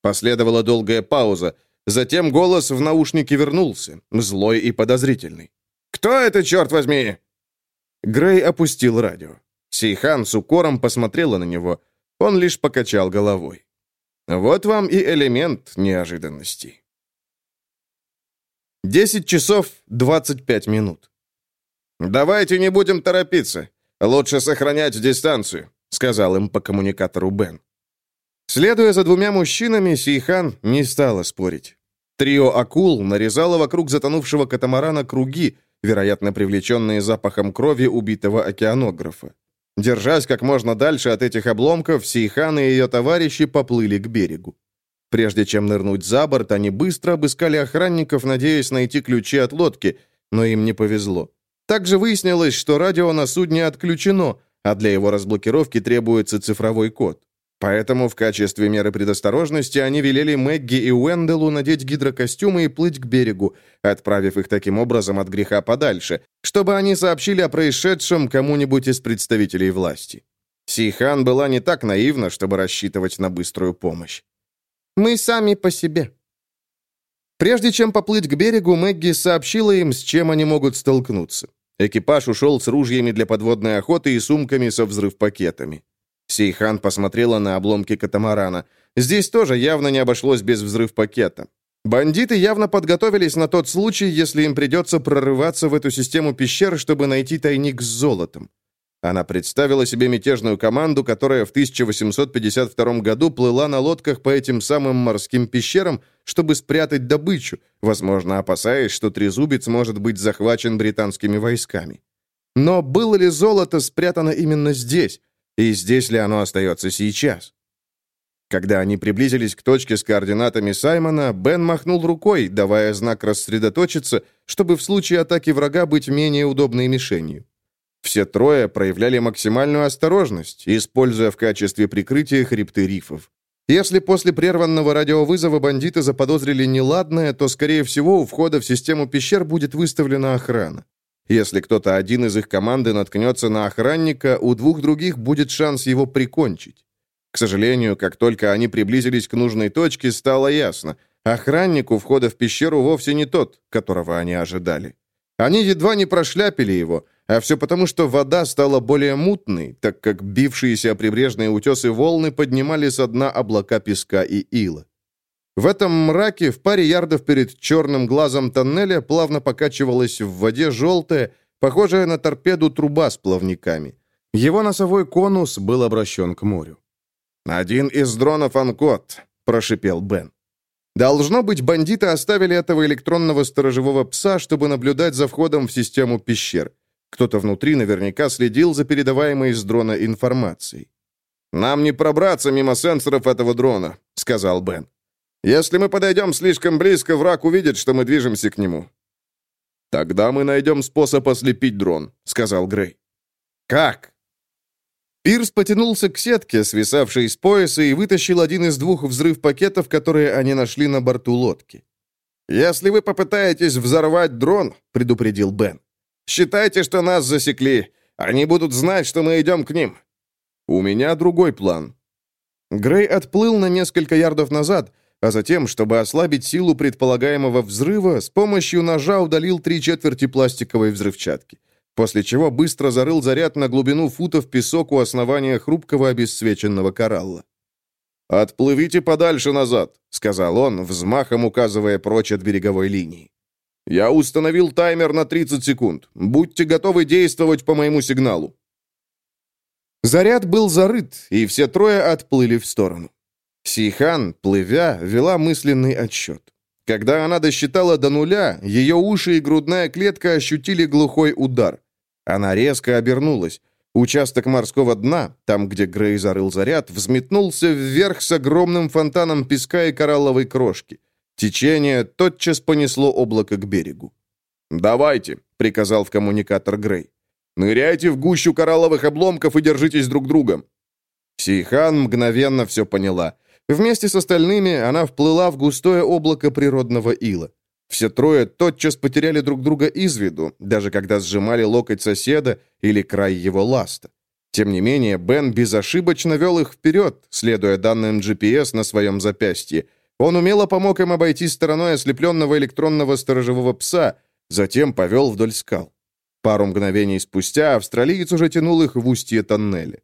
Последовала долгая пауза. Затем голос в наушнике вернулся, злой и подозрительный. «Кто это, черт возьми?» Грей опустил радио. Сейхан с укором посмотрела на него. Он лишь покачал головой. Вот вам и элемент неожиданности. 10 часов 25 минут. «Давайте не будем торопиться. Лучше сохранять дистанцию», — сказал им по коммуникатору Бен. Следуя за двумя мужчинами, Сейхан не стала спорить. Трио акул нарезало вокруг затонувшего катамарана круги, вероятно, привлеченные запахом крови убитого океанографа. Держась как можно дальше от этих обломков, Сейхан и ее товарищи поплыли к берегу. Прежде чем нырнуть за борт, они быстро обыскали охранников, надеясь найти ключи от лодки, но им не повезло. Также выяснилось, что радио на судне отключено, а для его разблокировки требуется цифровой код. Поэтому в качестве меры предосторожности они велели Мэгги и Уэнделу надеть гидрокостюмы и плыть к берегу, отправив их таким образом от греха подальше, чтобы они сообщили о происшедшем кому-нибудь из представителей власти. Сейхан была не так наивна, чтобы рассчитывать на быструю помощь. «Мы сами по себе». Прежде чем поплыть к берегу, Мэгги сообщила им, с чем они могут столкнуться. Экипаж ушел с ружьями для подводной охоты и сумками со взрыв-пакетами. Сейхан посмотрела на обломки катамарана. Здесь тоже явно не обошлось без взрыв-пакета. Бандиты явно подготовились на тот случай, если им придется прорываться в эту систему пещер, чтобы найти тайник с золотом. Она представила себе мятежную команду, которая в 1852 году плыла на лодках по этим самым морским пещерам, чтобы спрятать добычу, возможно, опасаясь, что Трезубец может быть захвачен британскими войсками. Но было ли золото спрятано именно здесь, и здесь ли оно остается сейчас? Когда они приблизились к точке с координатами Саймона, Бен махнул рукой, давая знак рассредоточиться, чтобы в случае атаки врага быть менее удобной мишенью. Все трое проявляли максимальную осторожность, используя в качестве прикрытия хребты рифов. Если после прерванного радиовызова бандиты заподозрили неладное, то, скорее всего, у входа в систему пещер будет выставлена охрана. Если кто-то один из их команды наткнется на охранника, у двух других будет шанс его прикончить. К сожалению, как только они приблизились к нужной точке, стало ясно. Охранник у входа в пещеру вовсе не тот, которого они ожидали. Они едва не прошляпили его, а все потому, что вода стала более мутной, так как бившиеся прибрежные утесы волны поднимали со дна облака песка и ила. В этом мраке, в паре ярдов перед черным глазом тоннеля, плавно покачивалась в воде желтая, похожая на торпеду труба с плавниками. Его носовой конус был обращен к морю. «Один из дронов Анкот», — прошипел Бен. Должно быть, бандиты оставили этого электронного сторожевого пса, чтобы наблюдать за входом в систему пещер. Кто-то внутри наверняка следил за передаваемой из дрона информацией. «Нам не пробраться мимо сенсоров этого дрона», — сказал Бен. Если мы подойдем слишком близко, враг увидит, что мы движемся к нему». «Тогда мы найдем способ ослепить дрон», — сказал Грей. «Как?» Пирс потянулся к сетке, свисавшей с пояса, и вытащил один из двух взрыв-пакетов, которые они нашли на борту лодки. «Если вы попытаетесь взорвать дрон», — предупредил Бен, — «считайте, что нас засекли. Они будут знать, что мы идем к ним». «У меня другой план». Грей отплыл на несколько ярдов назад, а затем, чтобы ослабить силу предполагаемого взрыва, с помощью ножа удалил три четверти пластиковой взрывчатки, после чего быстро зарыл заряд на глубину футов песок у основания хрупкого обесцвеченного коралла. «Отплывите подальше назад», — сказал он, взмахом указывая прочь от береговой линии. «Я установил таймер на 30 секунд. Будьте готовы действовать по моему сигналу». Заряд был зарыт, и все трое отплыли в сторону. Сейхан, плывя, вела мысленный отсчет. Когда она досчитала до нуля, ее уши и грудная клетка ощутили глухой удар. Она резко обернулась. Участок морского дна, там, где Грей зарыл заряд, взметнулся вверх с огромным фонтаном песка и коралловой крошки. Течение тотчас понесло облако к берегу. «Давайте», — приказал в коммуникатор Грей. «Ныряйте в гущу коралловых обломков и держитесь друг друга». Сейхан мгновенно все поняла — Вместе с остальными она вплыла в густое облако природного ила. Все трое тотчас потеряли друг друга из виду, даже когда сжимали локоть соседа или край его ласта. Тем не менее, Бен безошибочно вел их вперед, следуя данным GPS на своем запястье. Он умело помог им обойти стороной ослепленного электронного сторожевого пса, затем повел вдоль скал. Пару мгновений спустя австралиец уже тянул их в устье тоннеля.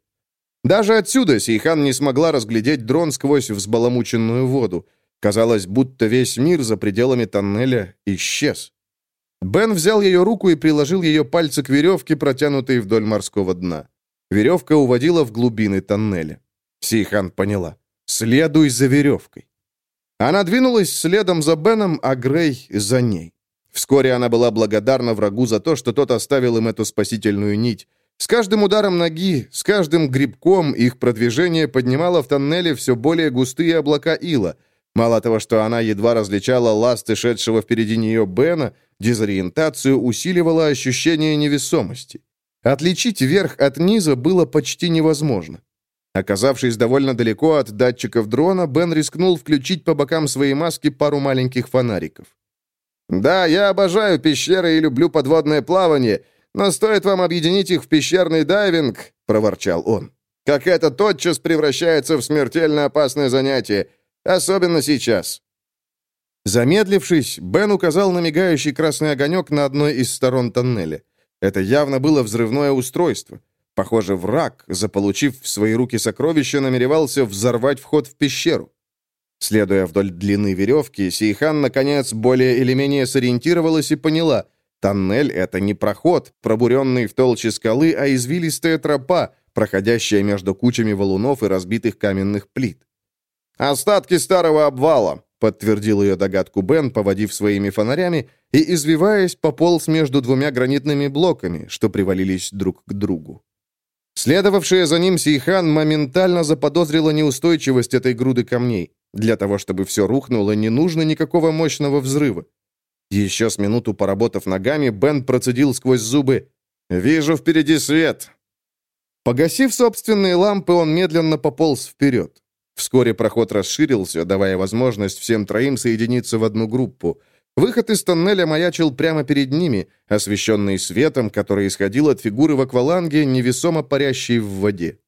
Даже отсюда Сейхан не смогла разглядеть дрон сквозь взбаламученную воду. Казалось, будто весь мир за пределами тоннеля исчез. Бен взял ее руку и приложил ее пальцы к веревке, протянутой вдоль морского дна. Веревка уводила в глубины тоннеля. Сейхан поняла. «Следуй за веревкой». Она двинулась следом за Беном, а Грей за ней. Вскоре она была благодарна врагу за то, что тот оставил им эту спасительную нить. С каждым ударом ноги, с каждым грибком их продвижение поднимало в тоннеле все более густые облака ила. Мало того, что она едва различала ласты шедшего впереди нее Бена, дезориентацию усиливало ощущение невесомости. Отличить верх от низа было почти невозможно. Оказавшись довольно далеко от датчиков дрона, Бен рискнул включить по бокам своей маски пару маленьких фонариков. «Да, я обожаю пещеры и люблю подводное плавание», но стоит вам объединить их в пещерный дайвинг, — проворчал он, — как это тотчас превращается в смертельно опасное занятие, особенно сейчас. Замедлившись, Бен указал на мигающий красный огонек на одной из сторон тоннеля. Это явно было взрывное устройство. Похоже, враг, заполучив в свои руки сокровища, намеревался взорвать вход в пещеру. Следуя вдоль длины веревки, Сейхан, наконец, более или менее сориентировалась и поняла. Тоннель — это не проход, пробуренный в толще скалы, а извилистая тропа, проходящая между кучами валунов и разбитых каменных плит. «Остатки старого обвала», — подтвердил ее догадку Бен, поводив своими фонарями, и, извиваясь, пополз между двумя гранитными блоками, что привалились друг к другу. Следовавшая за ним Сейхан моментально заподозрила неустойчивость этой груды камней. Для того, чтобы все рухнуло, не нужно никакого мощного взрыва. Еще с минуту поработав ногами, Бен процедил сквозь зубы «Вижу впереди свет!». Погасив собственные лампы, он медленно пополз вперед. Вскоре проход расширился, давая возможность всем троим соединиться в одну группу. Выход из тоннеля маячил прямо перед ними, освещенный светом, который исходил от фигуры в акваланге, невесомо парящей в воде.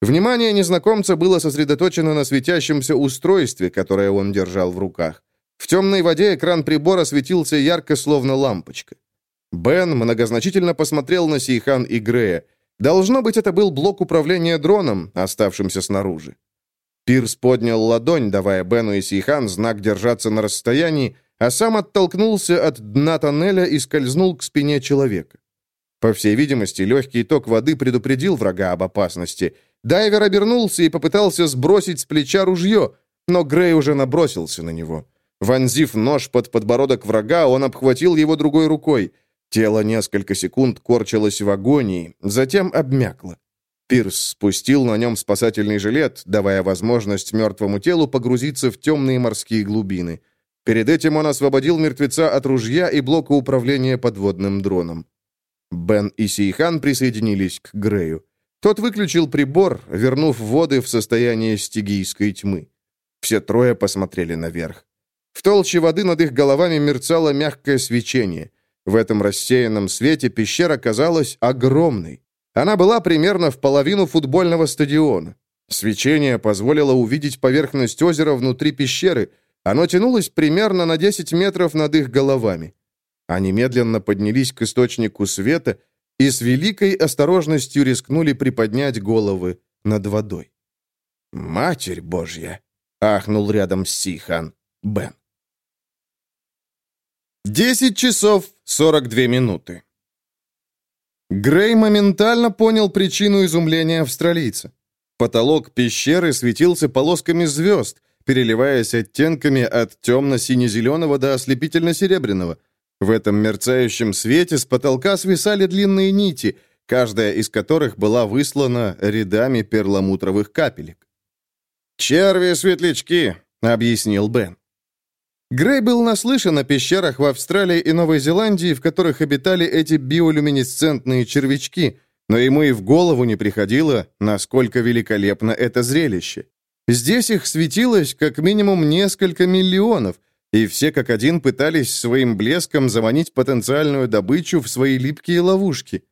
Внимание незнакомца было сосредоточено на светящемся устройстве, которое он держал в руках. В темной воде экран прибора светился ярко, словно лампочка. Бен многозначительно посмотрел на Сейхан и Грея. Должно быть, это был блок управления дроном, оставшимся снаружи. Пирс поднял ладонь, давая Бену и Сейхан знак держаться на расстоянии, а сам оттолкнулся от дна тоннеля и скользнул к спине человека. По всей видимости, легкий ток воды предупредил врага об опасности. Дайвер обернулся и попытался сбросить с плеча ружье, но Грей уже набросился на него. Вонзив нож под подбородок врага, он обхватил его другой рукой. Тело несколько секунд корчилось в агонии, затем обмякло. Пирс спустил на нем спасательный жилет, давая возможность мертвому телу погрузиться в темные морские глубины. Перед этим он освободил мертвеца от ружья и блока управления подводным дроном. Бен и Сейхан присоединились к Грею. Тот выключил прибор, вернув воды в состояние стигийской тьмы. Все трое посмотрели наверх. В толще воды над их головами мерцало мягкое свечение. В этом рассеянном свете пещера казалась огромной. Она была примерно в половину футбольного стадиона. Свечение позволило увидеть поверхность озера внутри пещеры. Оно тянулось примерно на 10 метров над их головами. Они медленно поднялись к источнику света и с великой осторожностью рискнули приподнять головы над водой. «Матерь Божья!» — ахнул рядом Сихан Бен. Десять часов сорок две минуты. Грей моментально понял причину изумления австралийца. Потолок пещеры светился полосками звезд, переливаясь оттенками от темно-сине-зеленого до ослепительно-серебряного. В этом мерцающем свете с потолка свисали длинные нити, каждая из которых была выслана рядами перламутровых капелек. «Черви-светлячки», — объяснил Бен. Грей был наслышан о пещерах в Австралии и Новой Зеландии, в которых обитали эти биолюминесцентные червячки, но ему и в голову не приходило, насколько великолепно это зрелище. Здесь их светилось как минимум несколько миллионов, и все как один пытались своим блеском заманить потенциальную добычу в свои липкие ловушки.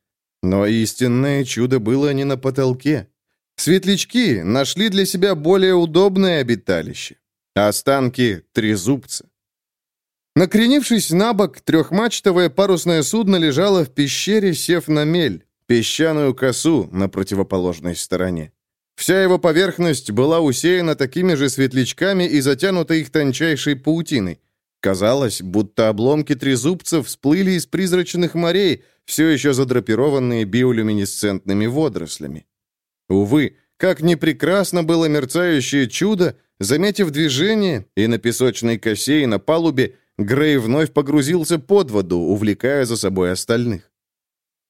Но истинное чудо было не на потолке. Светлячки нашли для себя более удобное обиталище. Останки трезубца. Накренившись на бок, трехмачтовое парусное судно лежало в пещере, сев на мель, песчаную косу на противоположной стороне. Вся его поверхность была усеяна такими же светлячками и затянута их тончайшей паутиной. Казалось, будто обломки трезубцев всплыли из призрачных морей, все еще задрапированные биолюминесцентными водорослями. Увы, как ни прекрасно было мерцающее чудо, заметив движение и на песочной косе, и на палубе, Грей вновь погрузился под воду, увлекая за собой остальных.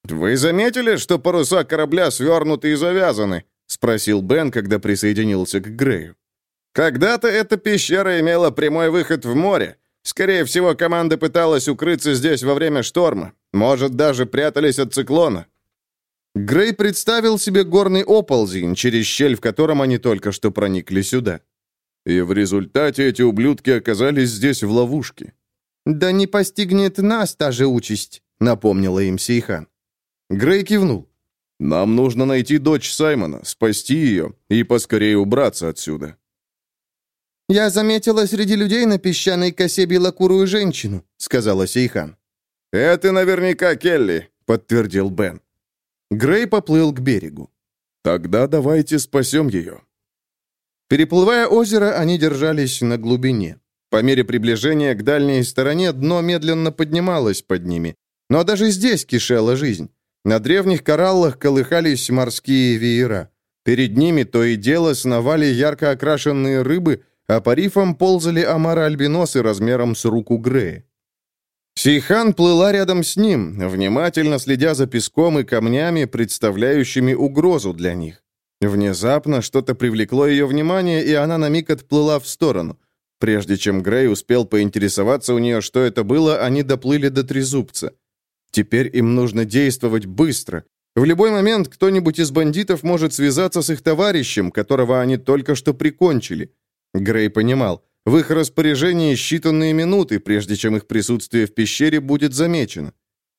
«Вы заметили, что паруса корабля свернуты и завязаны?» — спросил Бен, когда присоединился к Грею. «Когда-то эта пещера имела прямой выход в море. Скорее всего, команда пыталась укрыться здесь во время шторма. Может, даже прятались от циклона». Грей представил себе горный оползень, через щель в котором они только что проникли сюда. И в результате эти ублюдки оказались здесь в ловушке. «Да не постигнет нас та же участь», — напомнила им Сейхан. Грей кивнул. «Нам нужно найти дочь Саймона, спасти ее и поскорее убраться отсюда». «Я заметила среди людей на песчаной косе белокурую женщину», — сказала Сейхан. «Это наверняка Келли», — подтвердил Бен. Грей поплыл к берегу. «Тогда давайте спасем ее». Переплывая озеро, они держались на глубине. По мере приближения к дальней стороне дно медленно поднималось под ними. Но даже здесь кишела жизнь. На древних кораллах колыхались морские веера. Перед ними то и дело сновали ярко окрашенные рыбы, а по рифам ползали омары-альбиносы размером с руку Грея. Сейхан плыла рядом с ним, внимательно следя за песком и камнями, представляющими угрозу для них. Внезапно что-то привлекло ее внимание, и она на миг отплыла в сторону. Прежде чем Грей успел поинтересоваться у нее, что это было, они доплыли до Трезубца. Теперь им нужно действовать быстро. В любой момент кто-нибудь из бандитов может связаться с их товарищем, которого они только что прикончили. Грей понимал, в их распоряжении считанные минуты, прежде чем их присутствие в пещере будет замечено.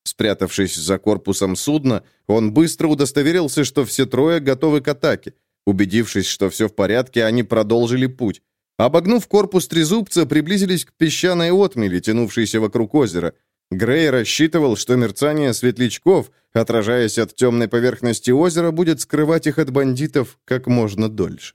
Спрятавшись за корпусом судна, он быстро удостоверился, что все трое готовы к атаке. Убедившись, что все в порядке, они продолжили путь. Обогнув корпус трезубца, приблизились к песчаной отмели, тянувшейся вокруг озера. Грей рассчитывал, что мерцание светлячков, отражаясь от темной поверхности озера, будет скрывать их от бандитов как можно дольше.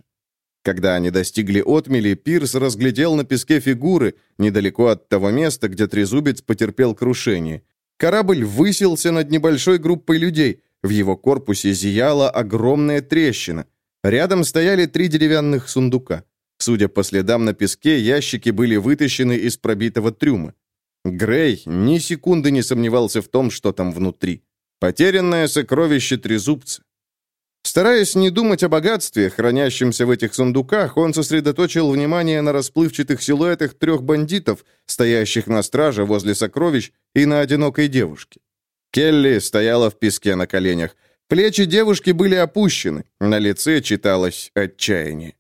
Когда они достигли отмели, Пирс разглядел на песке фигуры, недалеко от того места, где трезубец потерпел крушение. Корабль высился над небольшой группой людей. В его корпусе зияла огромная трещина. Рядом стояли три деревянных сундука. Судя по следам на песке, ящики были вытащены из пробитого трюма. Грей ни секунды не сомневался в том, что там внутри. Потерянное сокровище трезубца. Стараясь не думать о богатстве, хранящемся в этих сундуках, он сосредоточил внимание на расплывчатых силуэтах трех бандитов, стоящих на страже возле сокровищ, и на одинокой девушке. Келли стояла в песке на коленях. Плечи девушки были опущены, на лице читалось отчаяние.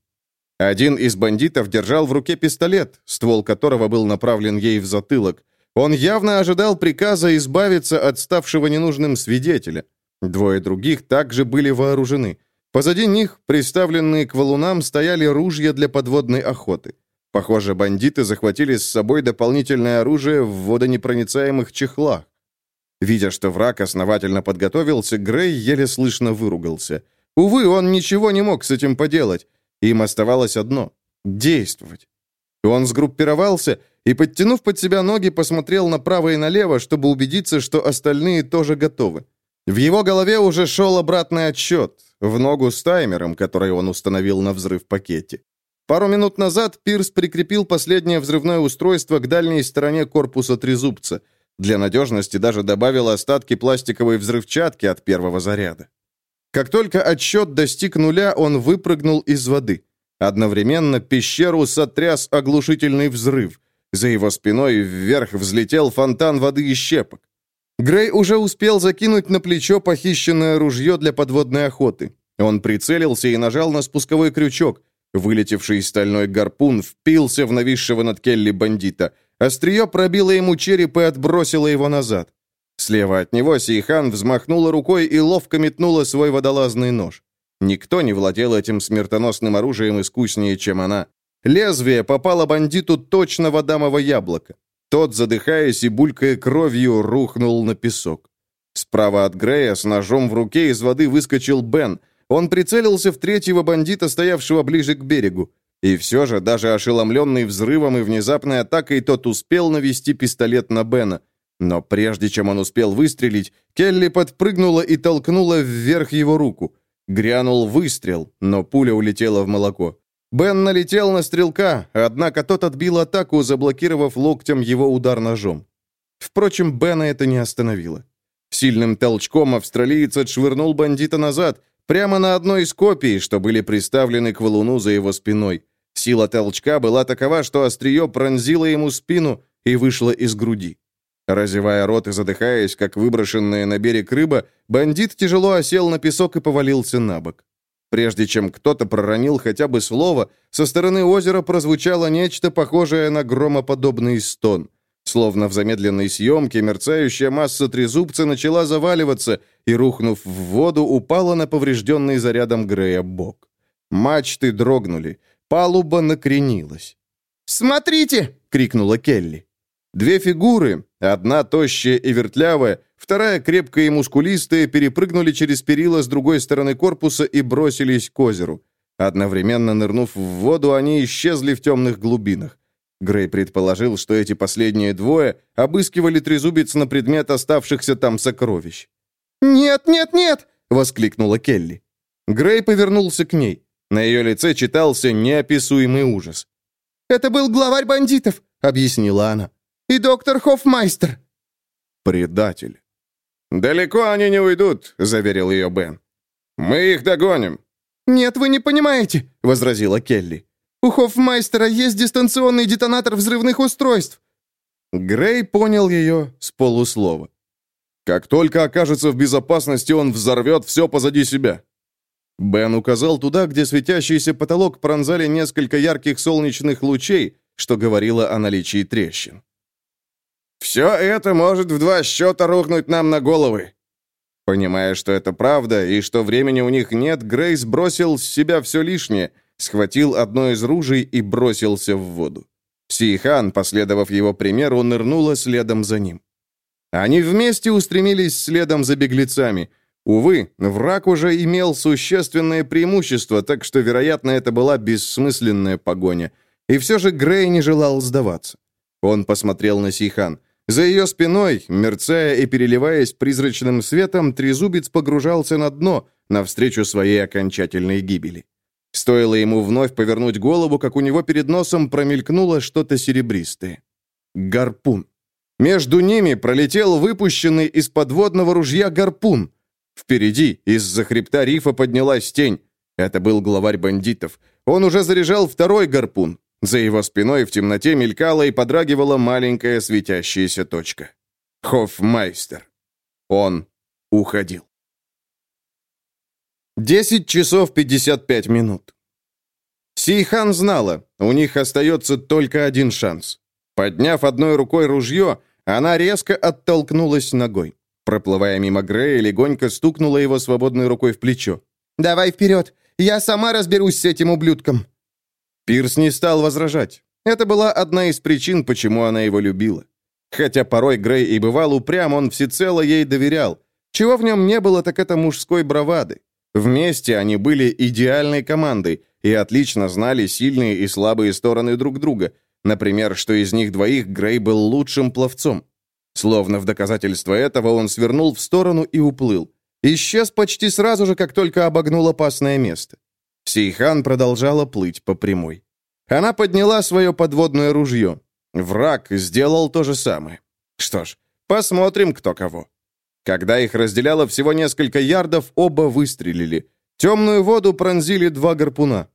Один из бандитов держал в руке пистолет, ствол которого был направлен ей в затылок. Он явно ожидал приказа избавиться от ставшего ненужным свидетеля. Двое других также были вооружены. Позади них, приставленные к валунам, стояли ружья для подводной охоты. Похоже, бандиты захватили с собой дополнительное оружие в водонепроницаемых чехлах. Видя, что враг основательно подготовился, Грей еле слышно выругался. Увы, он ничего не мог с этим поделать. Им оставалось одно — действовать. Он сгруппировался и, подтянув под себя ноги, посмотрел направо и налево, чтобы убедиться, что остальные тоже готовы. В его голове уже шел обратный отсчет, в ногу с таймером, который он установил на взрыв пакете. Пару минут назад Пирс прикрепил последнее взрывное устройство к дальней стороне корпуса трезубца. Для надежности даже добавил остатки пластиковой взрывчатки от первого заряда. Как только отсчет достиг нуля, он выпрыгнул из воды. Одновременно пещеру сотряс оглушительный взрыв. За его спиной вверх взлетел фонтан воды и щепок. Грей уже успел закинуть на плечо похищенное ружье для подводной охоты. Он прицелился и нажал на спусковой крючок. Вылетевший стальной гарпун впился в нависшего над Келли бандита. Острие пробило ему череп и отбросило его назад. Слева от него Сейхан взмахнула рукой и ловко метнула свой водолазный нож. Никто не владел этим смертоносным оружием искуснее, чем она. Лезвие попало бандиту точно в адамово яблоко. Тот, задыхаясь и булькая кровью, рухнул на песок. Справа от Грея с ножом в руке из воды выскочил Бен. Он прицелился в третьего бандита, стоявшего ближе к берегу. И все же, даже ошеломленный взрывом и внезапной атакой, тот успел навести пистолет на Бена. Но прежде чем он успел выстрелить, Келли подпрыгнула и толкнула вверх его руку. Грянул выстрел, но пуля улетела в молоко. Бен налетел на стрелка, однако тот отбил атаку, заблокировав локтем его удар ножом. Впрочем, Бена это не остановило. Сильным толчком австралиец отшвырнул бандита назад, прямо на одной из копий, что были приставлены к валуну за его спиной. Сила толчка была такова, что острие пронзило ему спину и вышло из груди. Разевая рот и задыхаясь, как выброшенная на берег рыба, бандит тяжело осел на песок и повалился на бок. Прежде чем кто-то проронил хотя бы слово, со стороны озера прозвучало нечто похожее на громоподобный стон. Словно в замедленной съемке мерцающая масса трезубца начала заваливаться и, рухнув в воду, упала на поврежденный зарядом Грея бок. Мачты дрогнули, палуба накренилась. «Смотрите!» — крикнула Келли. Две фигуры, одна тощая и вертлявая, вторая крепкая и мускулистая, перепрыгнули через перила с другой стороны корпуса и бросились к озеру. Одновременно нырнув в воду, они исчезли в темных глубинах. Грей предположил, что эти последние двое обыскивали трезубец на предмет оставшихся там сокровищ. «Нет, нет, нет!» — воскликнула Келли. Грей повернулся к ней. На ее лице читался неописуемый ужас. «Это был главарь бандитов», — объяснила она и доктор Хофмайстер». «Предатель». «Далеко они не уйдут», — заверил ее Бен. «Мы их догоним». «Нет, вы не понимаете», — возразила Келли. «У Хофмайстера есть дистанционный детонатор взрывных устройств». Грей понял ее с полуслова. «Как только окажется в безопасности, он взорвет все позади себя». Бен указал туда, где светящийся потолок пронзали несколько ярких солнечных лучей, что говорило о наличии трещин. Все это может в два счета рухнуть нам на головы». Понимая, что это правда и что времени у них нет, Грейс бросил с себя все лишнее, схватил одно из ружей и бросился в воду. Сейхан, последовав его примеру, нырнула следом за ним. Они вместе устремились следом за беглецами. Увы, враг уже имел существенное преимущество, так что, вероятно, это была бессмысленная погоня. И все же Грей не желал сдаваться. Он посмотрел на Сейхан. За ее спиной, мерцая и переливаясь призрачным светом, трезубец погружался на дно, навстречу своей окончательной гибели. Стоило ему вновь повернуть голову, как у него перед носом промелькнуло что-то серебристое. Гарпун. Между ними пролетел выпущенный из подводного ружья гарпун. Впереди, из-за хребта рифа поднялась тень. Это был главарь бандитов. Он уже заряжал второй гарпун. За его спиной в темноте мелькала и подрагивала маленькая светящаяся точка. Хофмайстер. Он уходил. 10 часов 55 минут. Сейхан знала, у них остается только один шанс. Подняв одной рукой ружье, она резко оттолкнулась ногой. Проплывая мимо Грея, легонько стукнула его свободной рукой в плечо. «Давай вперед! Я сама разберусь с этим ублюдком!» Пирс не стал возражать. Это была одна из причин, почему она его любила. Хотя порой Грей и бывал упрям, он всецело ей доверял. Чего в нем не было, так это мужской бравады. Вместе они были идеальной командой и отлично знали сильные и слабые стороны друг друга. Например, что из них двоих Грей был лучшим пловцом. Словно в доказательство этого он свернул в сторону и уплыл. Исчез почти сразу же, как только обогнул опасное место. Сейхан продолжала плыть по прямой. Она подняла свое подводное ружье. Враг сделал то же самое. Что ж, посмотрим, кто кого. Когда их разделяло всего несколько ярдов, оба выстрелили. Темную воду пронзили два гарпуна.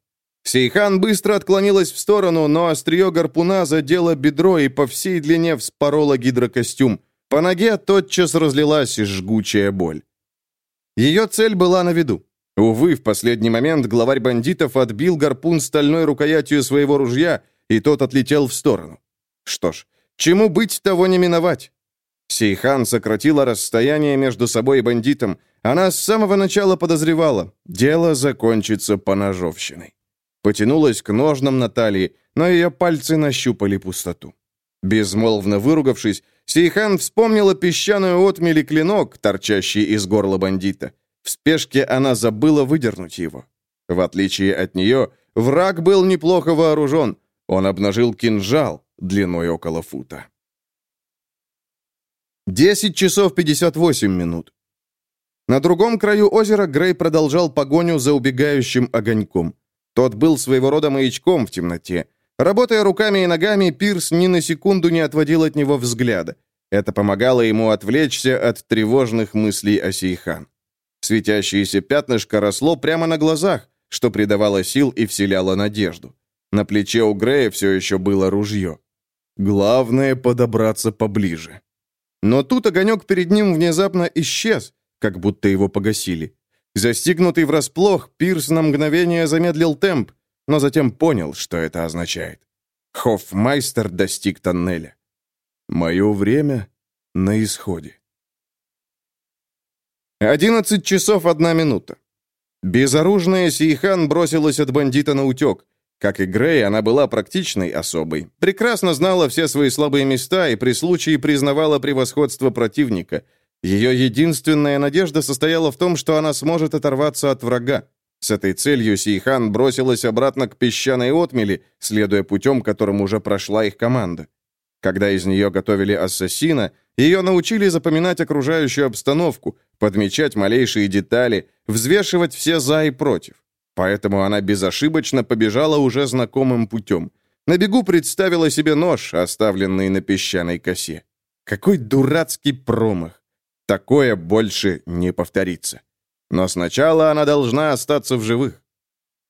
Сейхан быстро отклонилась в сторону, но острие гарпуна задело бедро и по всей длине вспороло гидрокостюм. По ноге тотчас разлилась жгучая боль. Ее цель была на виду. Увы, в последний момент главарь бандитов отбил гарпун стальной рукоятью своего ружья, и тот отлетел в сторону. Что ж, чему быть, того не миновать. Сейхан сократила расстояние между собой и бандитом. Она с самого начала подозревала, дело закончится поножовщиной потянулась к ножнам Натальи, но ее пальцы нащупали пустоту. Безмолвно выругавшись, Сейхан вспомнила песчаную отмели клинок, торчащий из горла бандита. В спешке она забыла выдернуть его. В отличие от нее, враг был неплохо вооружен. Он обнажил кинжал длиной около фута. 10 часов 58 минут. На другом краю озера Грей продолжал погоню за убегающим огоньком. Тот был своего рода маячком в темноте. Работая руками и ногами, Пирс ни на секунду не отводил от него взгляда. Это помогало ему отвлечься от тревожных мыслей о Сейхан. Светящееся пятнышко росло прямо на глазах, что придавало сил и вселяло надежду. На плече у Грея все еще было ружье. Главное — подобраться поближе. Но тут огонек перед ним внезапно исчез, как будто его погасили. Застигнутый врасплох, Пирс на мгновение замедлил темп, но затем понял, что это означает. Хоффмайстер достиг тоннеля. Мое время на исходе. Одиннадцать часов одна минута. Безоружная Сейхан бросилась от бандита на утек. Как и Грей, она была практичной особой. Прекрасно знала все свои слабые места и при случае признавала превосходство противника — ее единственная надежда состояла в том, что она сможет оторваться от врага. С этой целью Сейхан бросилась обратно к песчаной отмели, следуя путем, которым уже прошла их команда. Когда из нее готовили ассасина, ее научили запоминать окружающую обстановку, подмечать малейшие детали, взвешивать все «за» и «против». Поэтому она безошибочно побежала уже знакомым путем. На бегу представила себе нож, оставленный на песчаной косе. Какой дурацкий промах! Такое больше не повторится. Но сначала она должна остаться в живых.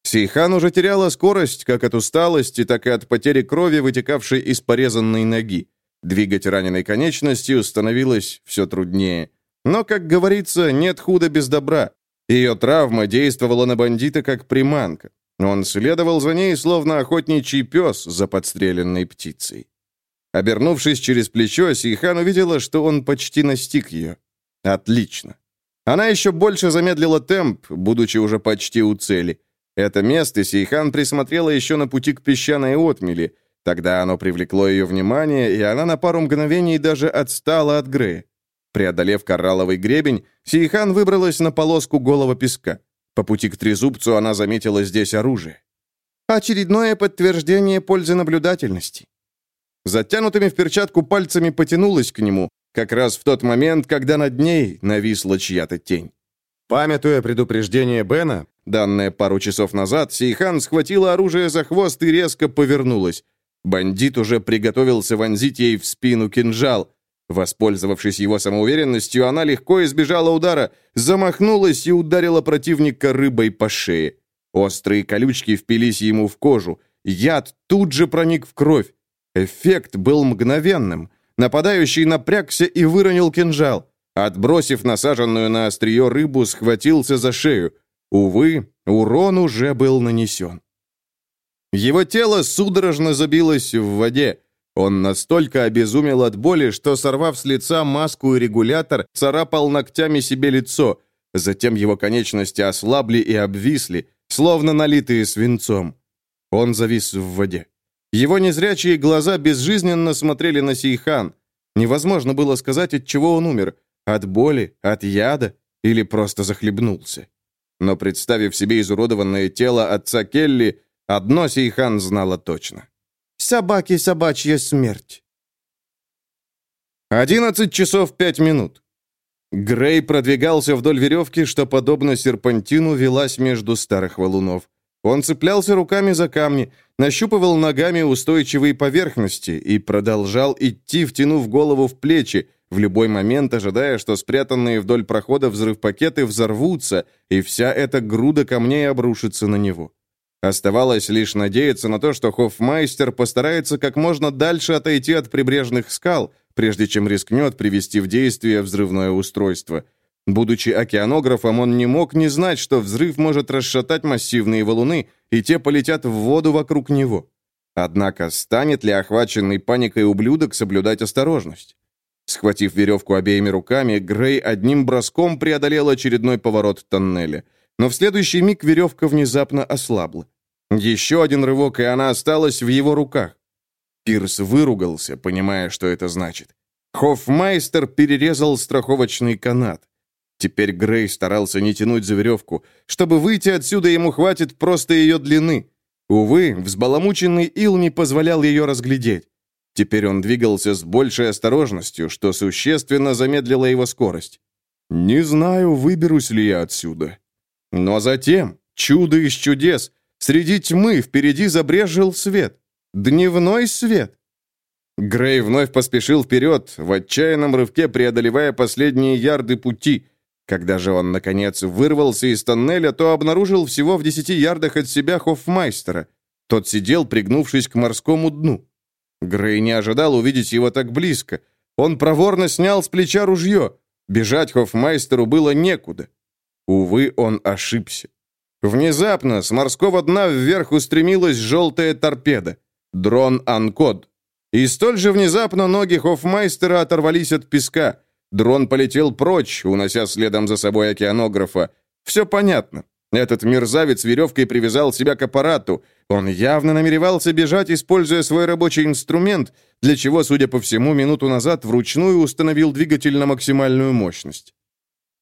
Сейхан уже теряла скорость как от усталости, так и от потери крови, вытекавшей из порезанной ноги. Двигать раненой конечностью становилось все труднее. Но, как говорится, нет худа без добра. Ее травма действовала на бандита как приманка. Он следовал за ней, словно охотничий пес за подстреленной птицей. Обернувшись через плечо, Сейхан увидела, что он почти настиг ее. Отлично. Она еще больше замедлила темп, будучи уже почти у цели. Это место Сейхан присмотрела еще на пути к песчаной отмели. Тогда оно привлекло ее внимание, и она на пару мгновений даже отстала от Грея. Преодолев коралловый гребень, Сейхан выбралась на полоску голого песка. По пути к трезубцу она заметила здесь оружие. Очередное подтверждение пользы наблюдательности. Затянутыми в перчатку пальцами потянулась к нему, как раз в тот момент, когда над ней нависла чья-то тень. Памятуя предупреждение Бена, данное пару часов назад, Сейхан схватила оружие за хвост и резко повернулась. Бандит уже приготовился вонзить ей в спину кинжал. Воспользовавшись его самоуверенностью, она легко избежала удара, замахнулась и ударила противника рыбой по шее. Острые колючки впились ему в кожу. Яд тут же проник в кровь. Эффект был мгновенным. Нападающий напрягся и выронил кинжал. Отбросив насаженную на острие рыбу, схватился за шею. Увы, урон уже был нанесен. Его тело судорожно забилось в воде. Он настолько обезумел от боли, что, сорвав с лица маску и регулятор, царапал ногтями себе лицо. Затем его конечности ослабли и обвисли, словно налитые свинцом. Он завис в воде. Его незрячие глаза безжизненно смотрели на Сейхан. Невозможно было сказать, от чего он умер. От боли, от яда или просто захлебнулся. Но представив себе изуродованное тело отца Келли, одно Сейхан знала точно. «Собаки собачья смерть». Одиннадцать часов пять минут. Грей продвигался вдоль веревки, что, подобно серпантину, велась между старых валунов. Он цеплялся руками за камни, нащупывал ногами устойчивые поверхности и продолжал идти, втянув голову в плечи, в любой момент ожидая, что спрятанные вдоль прохода взрыв-пакеты взорвутся, и вся эта груда камней обрушится на него. Оставалось лишь надеяться на то, что Хоффмайстер постарается как можно дальше отойти от прибрежных скал, прежде чем рискнет привести в действие взрывное устройство. Будучи океанографом, он не мог не знать, что взрыв может расшатать массивные валуны, и те полетят в воду вокруг него. Однако станет ли охваченный паникой ублюдок соблюдать осторожность? Схватив веревку обеими руками, Грей одним броском преодолел очередной поворот тоннеля. Но в следующий миг веревка внезапно ослабла. Еще один рывок, и она осталась в его руках. Пирс выругался, понимая, что это значит. Хоффмайстер перерезал страховочный канат. Теперь Грей старался не тянуть за веревку. Чтобы выйти отсюда, ему хватит просто ее длины. Увы, взбаламученный ил не позволял ее разглядеть. Теперь он двигался с большей осторожностью, что существенно замедлило его скорость. «Не знаю, выберусь ли я отсюда». Но затем, чудо из чудес, среди тьмы впереди забрежил свет. Дневной свет. Грей вновь поспешил вперед, в отчаянном рывке преодолевая последние ярды пути. Когда же он, наконец, вырвался из тоннеля, то обнаружил всего в десяти ярдах от себя Хоффмайстера. Тот сидел, пригнувшись к морскому дну. Грей не ожидал увидеть его так близко. Он проворно снял с плеча ружье. Бежать Хоффмайстеру было некуда. Увы, он ошибся. Внезапно с морского дна вверх устремилась желтая торпеда. Дрон Анкод. И столь же внезапно ноги Хоффмайстера оторвались от песка. Дрон полетел прочь, унося следом за собой океанографа. Все понятно. Этот мерзавец веревкой привязал себя к аппарату. Он явно намеревался бежать, используя свой рабочий инструмент, для чего, судя по всему, минуту назад вручную установил двигатель на максимальную мощность.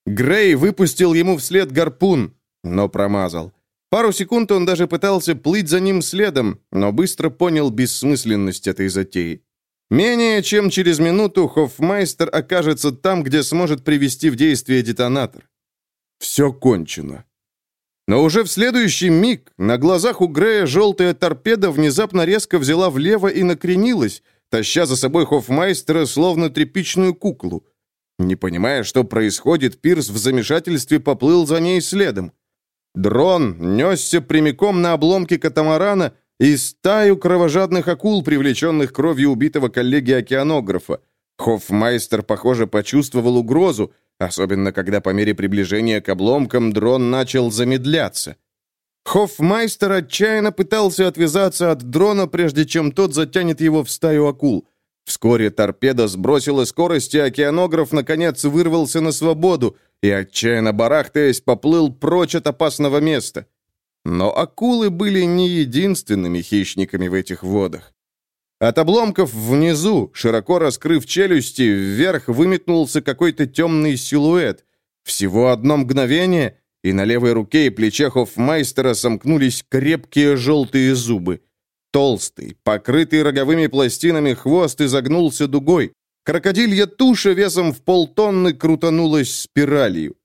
Грей выпустил ему вслед гарпун, но промазал. Пару секунд он даже пытался плыть за ним следом, но быстро понял бессмысленность этой затеи. Менее чем через минуту Хоффмайстер окажется там, где сможет привести в действие детонатор. Все кончено. Но уже в следующий миг на глазах у Грея желтая торпеда внезапно резко взяла влево и накренилась, таща за собой Хоффмайстера словно тряпичную куклу. Не понимая, что происходит, Пирс в замешательстве поплыл за ней следом. Дрон несся прямиком на обломки катамарана и стаю кровожадных акул, привлеченных кровью убитого коллеги-океанографа. Хоффмайстер, похоже, почувствовал угрозу, особенно когда по мере приближения к обломкам дрон начал замедляться. Хоффмайстер отчаянно пытался отвязаться от дрона, прежде чем тот затянет его в стаю акул. Вскоре торпеда сбросила скорость, и океанограф, наконец, вырвался на свободу и, отчаянно барахтаясь, поплыл прочь от опасного места. Но акулы были не единственными хищниками в этих водах. От обломков внизу, широко раскрыв челюсти, вверх выметнулся какой-то темный силуэт. Всего одно мгновение, и на левой руке и плече Хоффмайстера сомкнулись крепкие желтые зубы. Толстый, покрытый роговыми пластинами хвост изогнулся дугой. Крокодилья туша весом в полтонны крутанулась спиралью.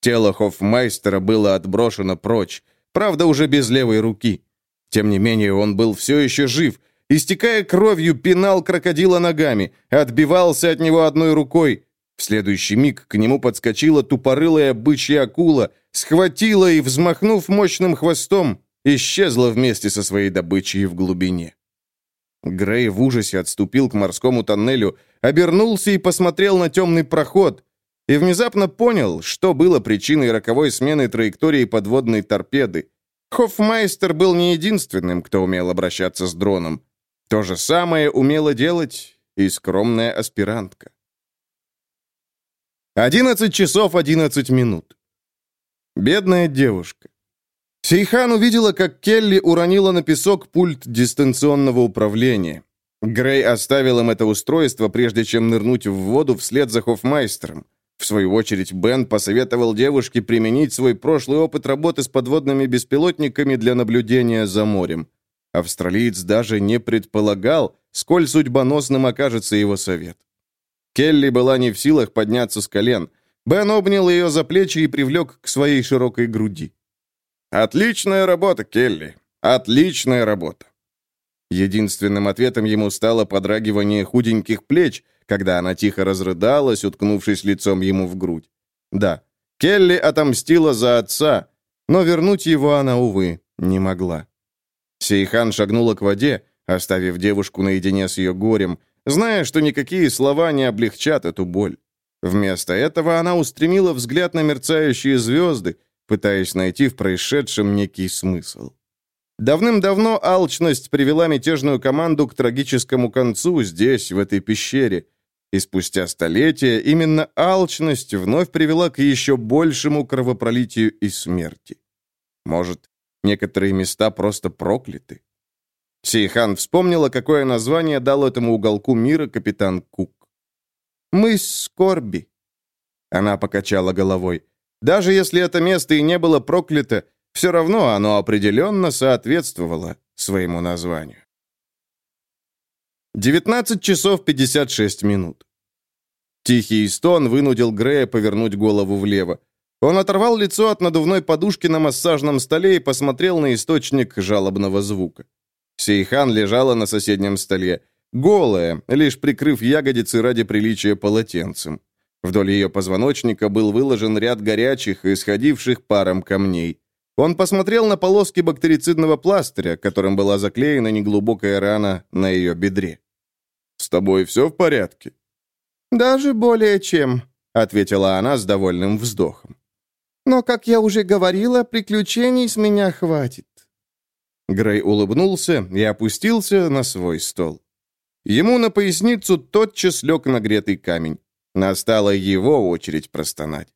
Тело Хоффмайстера было отброшено прочь. Правда, уже без левой руки. Тем не менее, он был все еще жив, истекая кровью, пинал крокодила ногами, отбивался от него одной рукой. В следующий миг к нему подскочила тупорылая бычья акула, схватила и, взмахнув мощным хвостом, исчезла вместе со своей добычей в глубине. Грей в ужасе отступил к морскому тоннелю, обернулся и посмотрел на темный проход, и внезапно понял, что было причиной роковой смены траектории подводной торпеды. Хоффмайстер был не единственным, кто умел обращаться с дроном. То же самое умела делать и скромная аспирантка. 11 часов 11 минут. Бедная девушка. Сейхан увидела, как Келли уронила на песок пульт дистанционного управления. Грей оставил им это устройство, прежде чем нырнуть в воду вслед за Хоффмайстером. В свою очередь, Бен посоветовал девушке применить свой прошлый опыт работы с подводными беспилотниками для наблюдения за морем. Австралиец даже не предполагал, сколь судьбоносным окажется его совет. Келли была не в силах подняться с колен. Бен обнял ее за плечи и привлек к своей широкой груди. «Отличная работа, Келли! Отличная работа!» Единственным ответом ему стало подрагивание худеньких плеч, когда она тихо разрыдалась, уткнувшись лицом ему в грудь. Да, Келли отомстила за отца, но вернуть его она, увы, не могла. Сейхан шагнула к воде, оставив девушку наедине с ее горем, зная, что никакие слова не облегчат эту боль. Вместо этого она устремила взгляд на мерцающие звезды, пытаясь найти в происшедшем некий смысл. Давным-давно алчность привела мятежную команду к трагическому концу здесь, в этой пещере, и спустя столетия именно алчность вновь привела к еще большему кровопролитию и смерти. Может, некоторые места просто прокляты? Сейхан вспомнила, какое название дал этому уголку мира капитан Кук. «Мыс скорби». Она покачала головой. Даже если это место и не было проклято, все равно оно определенно соответствовало своему названию. 19 часов 56 минут. Тихий стон вынудил Грея повернуть голову влево. Он оторвал лицо от надувной подушки на массажном столе и посмотрел на источник жалобного звука. Сейхан лежала на соседнем столе, голая, лишь прикрыв ягодицы ради приличия полотенцем. Вдоль ее позвоночника был выложен ряд горячих, исходивших паром камней. Он посмотрел на полоски бактерицидного пластыря, которым была заклеена неглубокая рана на ее бедре. «С тобой все в порядке?» «Даже более чем», — ответила она с довольным вздохом. «Но, как я уже говорила, приключений с меня хватит». Грей улыбнулся и опустился на свой стол. Ему на поясницу тотчас лег нагретый камень. Настала его очередь простонать.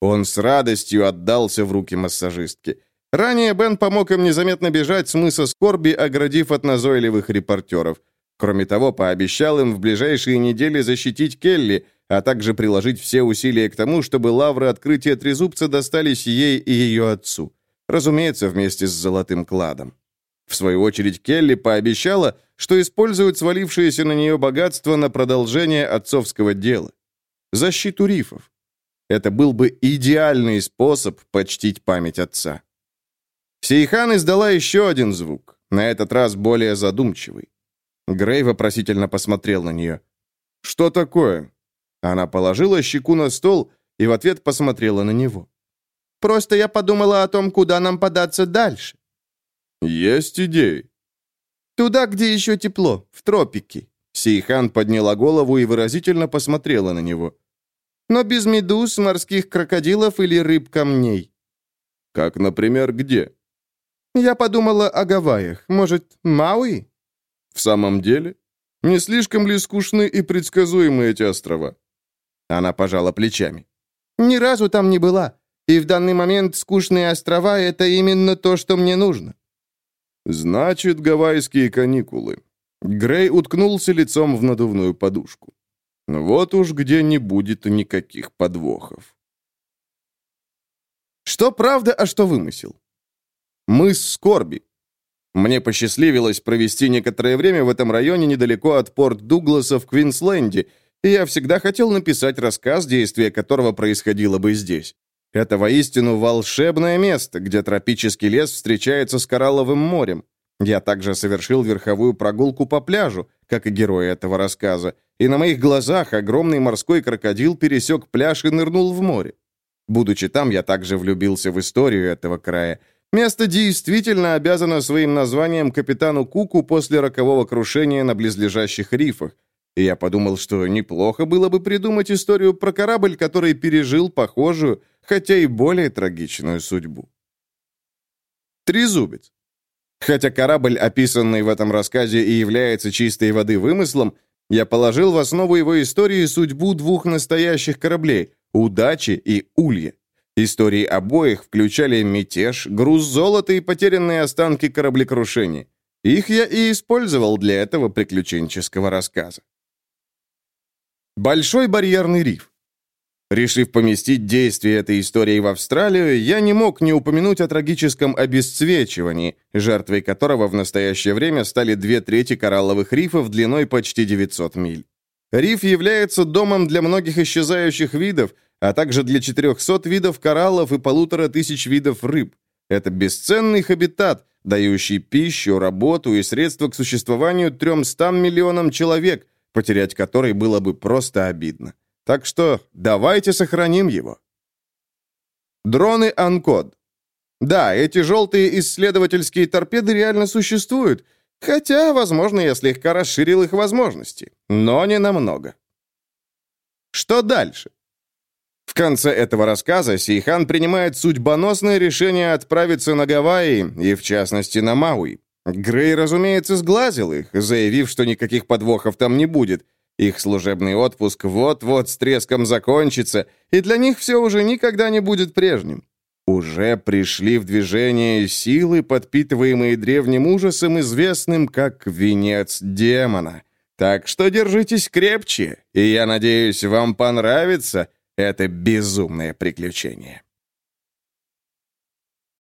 Он с радостью отдался в руки массажистки. Ранее Бен помог им незаметно бежать с мыса скорби, оградив от назойливых репортеров. Кроме того, пообещал им в ближайшие недели защитить Келли, а также приложить все усилия к тому, чтобы лавры открытия Трезубца достались ей и ее отцу. Разумеется, вместе с золотым кладом. В свою очередь, Келли пообещала, что использует свалившееся на нее богатство на продолжение отцовского дела. Защиту рифов. Это был бы идеальный способ почтить память отца. Сейхан издала еще один звук, на этот раз более задумчивый. Грей вопросительно посмотрел на нее. «Что такое?» Она положила щеку на стол и в ответ посмотрела на него. «Просто я подумала о том, куда нам податься дальше». «Есть идеи». «Туда, где еще тепло, в тропики». Сейхан подняла голову и выразительно посмотрела на него. «Но без медуз, морских крокодилов или рыб-камней». «Как, например, где?» Я подумала о Гавайях. Может, Мауи? В самом деле? Не слишком ли скучны и предсказуемы эти острова? Она пожала плечами. Ни разу там не была. И в данный момент скучные острова — это именно то, что мне нужно. Значит, гавайские каникулы. Грей уткнулся лицом в надувную подушку. Вот уж где не будет никаких подвохов. Что правда, а что вымысел? Мыс Скорби. Мне посчастливилось провести некоторое время в этом районе недалеко от порт Дугласа в Квинсленде, и я всегда хотел написать рассказ, действие которого происходило бы здесь. Это воистину волшебное место, где тропический лес встречается с коралловым морем. Я также совершил верховую прогулку по пляжу, как и герои этого рассказа, и на моих глазах огромный морской крокодил пересек пляж и нырнул в море. Будучи там, я также влюбился в историю этого края. Место действительно обязано своим названием капитану Куку после рокового крушения на близлежащих рифах, и я подумал, что неплохо было бы придумать историю про корабль, который пережил похожую, хотя и более трагичную судьбу. Трезубец. Хотя корабль, описанный в этом рассказе, и является чистой воды вымыслом, я положил в основу его истории судьбу двух настоящих кораблей – «Удачи» и «Улья». Истории обоих включали мятеж, груз золота и потерянные останки кораблекрушения. Их я и использовал для этого приключенческого рассказа. Большой барьерный риф. Решив поместить действие этой истории в Австралию, я не мог не упомянуть о трагическом обесцвечивании, жертвой которого в настоящее время стали две трети коралловых рифов длиной почти 900 миль. Риф является домом для многих исчезающих видов, а также для 400 видов кораллов и полутора тысяч видов рыб. Это бесценный хабитат, дающий пищу, работу и средства к существованию 300 миллионам человек, потерять который было бы просто обидно. Так что давайте сохраним его. Дроны Анкод. Да, эти желтые исследовательские торпеды реально существуют, хотя, возможно, я слегка расширил их возможности, но не намного. Что дальше? В конце этого рассказа Сейхан принимает судьбоносное решение отправиться на Гавайи, и в частности на Мауи. Грей, разумеется, сглазил их, заявив, что никаких подвохов там не будет. Их служебный отпуск вот-вот с треском закончится, и для них все уже никогда не будет прежним. Уже пришли в движение силы, подпитываемые древним ужасом, известным как венец демона. Так что держитесь крепче, и я надеюсь, вам понравится это безумное приключение.